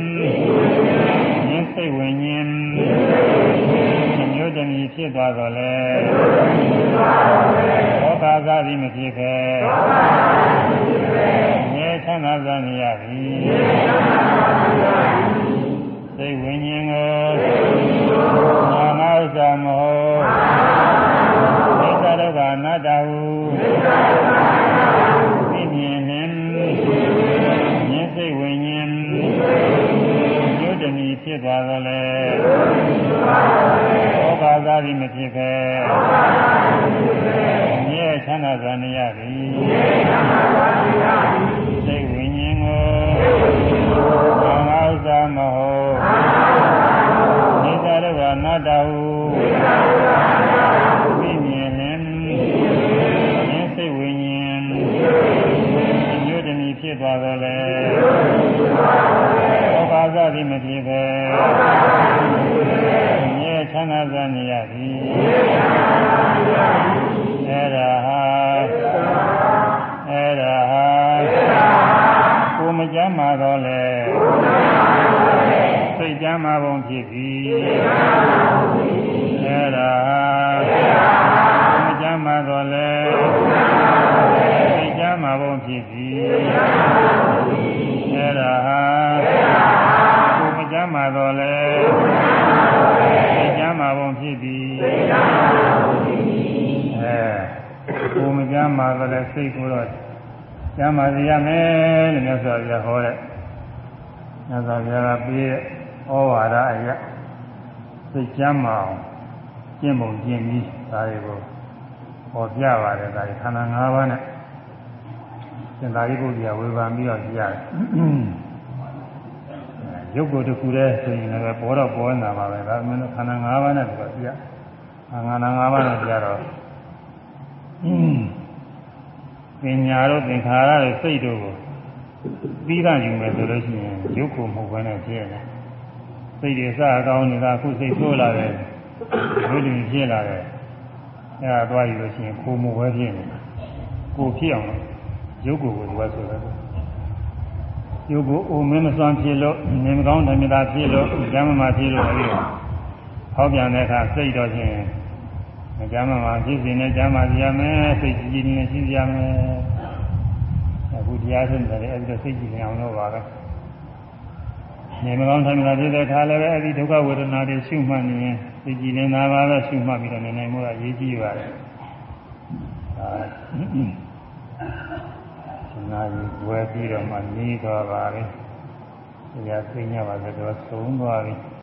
ယင်းစိတ်ဝိညာဉ်မျိုးတမီဖြစ်သွားတော့လေသောကာသသည်မဖြစ်ပဲငြဲချမ်းသာစွာနေရပြီ စိတ်ဝိညာဉ်ကိုနာမဥစ္စာမဟုတ်သိစ္စာဒုက္ခအနတ္တဟုသိမြင်နှင့်ဉာဏ်စိတ်ဝိညာဉ်မျိုးတမီဖြစ်သွားတော့လေသောကာသသည်မဖြစ်ပဲမြဲချမ်းသာစွာနေရသည်စိတ်ဝိညာဉ်ကိုဘာမှဥစ္စာမဟုတ်နိစ္စဒုက္ခအန တ္တဟုသိမြင်လင်ဉာဏ်စိတ်ဝိညာဉ်မျိုးတမီဖြစ်သွားတော့လေသောကာသသည်မဖြစ်ပဲမြဲချမ်းသာစွာနေရသည်အဲ့ဒါဟာအဲ့ဒါဟာကိုမကြမ်းမာတော့လေစိတ်ကြမ်းမာပုံဖြစ်သည် အဲ့ဒါဟာကိုမကြမ်းမာတော့လေစိတ်ကြမ်းမာပုံဖြစ်သည်အဲ့ဒါဟာကိုမကြမ်းမာတော့လေစိတ်ကြမ်းမာပုံဖြစ်သည်အဲကိုမကြမ်းမာတော့လေစိတ်ကိုတော့ကျမ်းမာစေရမယ်လို့မြတ်စွာဘုရားဟောတဲ့မြတ်စွာဘုရားကပေးတဲ့ဩဝါဒအရာ စိတ်ကျမ်းမာအောင်ကျင့်ပုံကျင့်ပြီးဒါတွေကိုဟောပြပါတယ်ဒါတွေခန္ဓာ၅ပါးနဲ့သင်္သာရိပုတ္တရာဝေဖန်ပြီးတော့ကြည့်ရတယ်ရုပ်ကိုယ်တစ်ခုတည်းဆိုရင်လည်းပေါ်တော့ပေါ်နေတာပါပဲဒါမှမဟုတ်ခန္ဓာ၅ပါးနဲ့တူပါပြခန္ဓာ၅ပါးနဲ့ပြတော့ပညာတို့သင်္ခါရတို့စိတ်တို့ကိုပြီးတာယူမယ်ဆိုလို့ရှိရင်ရုပ်ကိုမဟုတ်ဘဲနဲ့ဖြစ်တယ် စိတ်တွေစအကောင်းနေတာအခုစိတ်ဆိုးလာတယ်ဘုရင်ဖြစ်လာတယ်အဲဒါသွားယူလို့ရှိရင်ကိုယ်မဝဲဖြစ်နေကိုဖြစ်အောင်ရုပ်ကိုယ်ကိုသူကဆိုတယ်ရုပ်ကိုအိုမင်းမစွမ်းဖြစ်လို့နေမကောင်းဓမ္မတာဖြစ်လို့ကျမ်းမာဖြစ်လို့အဲဒီဟောပြန်တဲ့အခါစိတ်တော့ချင်းကျမ်းမာဖြစ်စီနဲ့ကျမ်းမာရမယ်စိတ်ကြည်ကြည်နဲ့ရှိရမယ်အခုတရားထုတ်တယ်အဲဒီတော့စိတ်ကြည်နေအောင်လို့ပါပဲ နေမကောင်းဓမ္မတာဖြစ်တဲ့အခါလည်းပဲအဲဒီဒုက္ခဝေဒနာတွေရှုမှတ်နေရင်စိတ်ကြည်နေတာပါပဲရှုမှတ်ပြီးတော့နေနိုင်မှုကအရေးကြီးပါတယ်အာနာရီဝယ်ပြီးတော့မှနေသွားပါပဲ။ဒီကသိညာပါဆိုတော့သုံးသွားပြီ။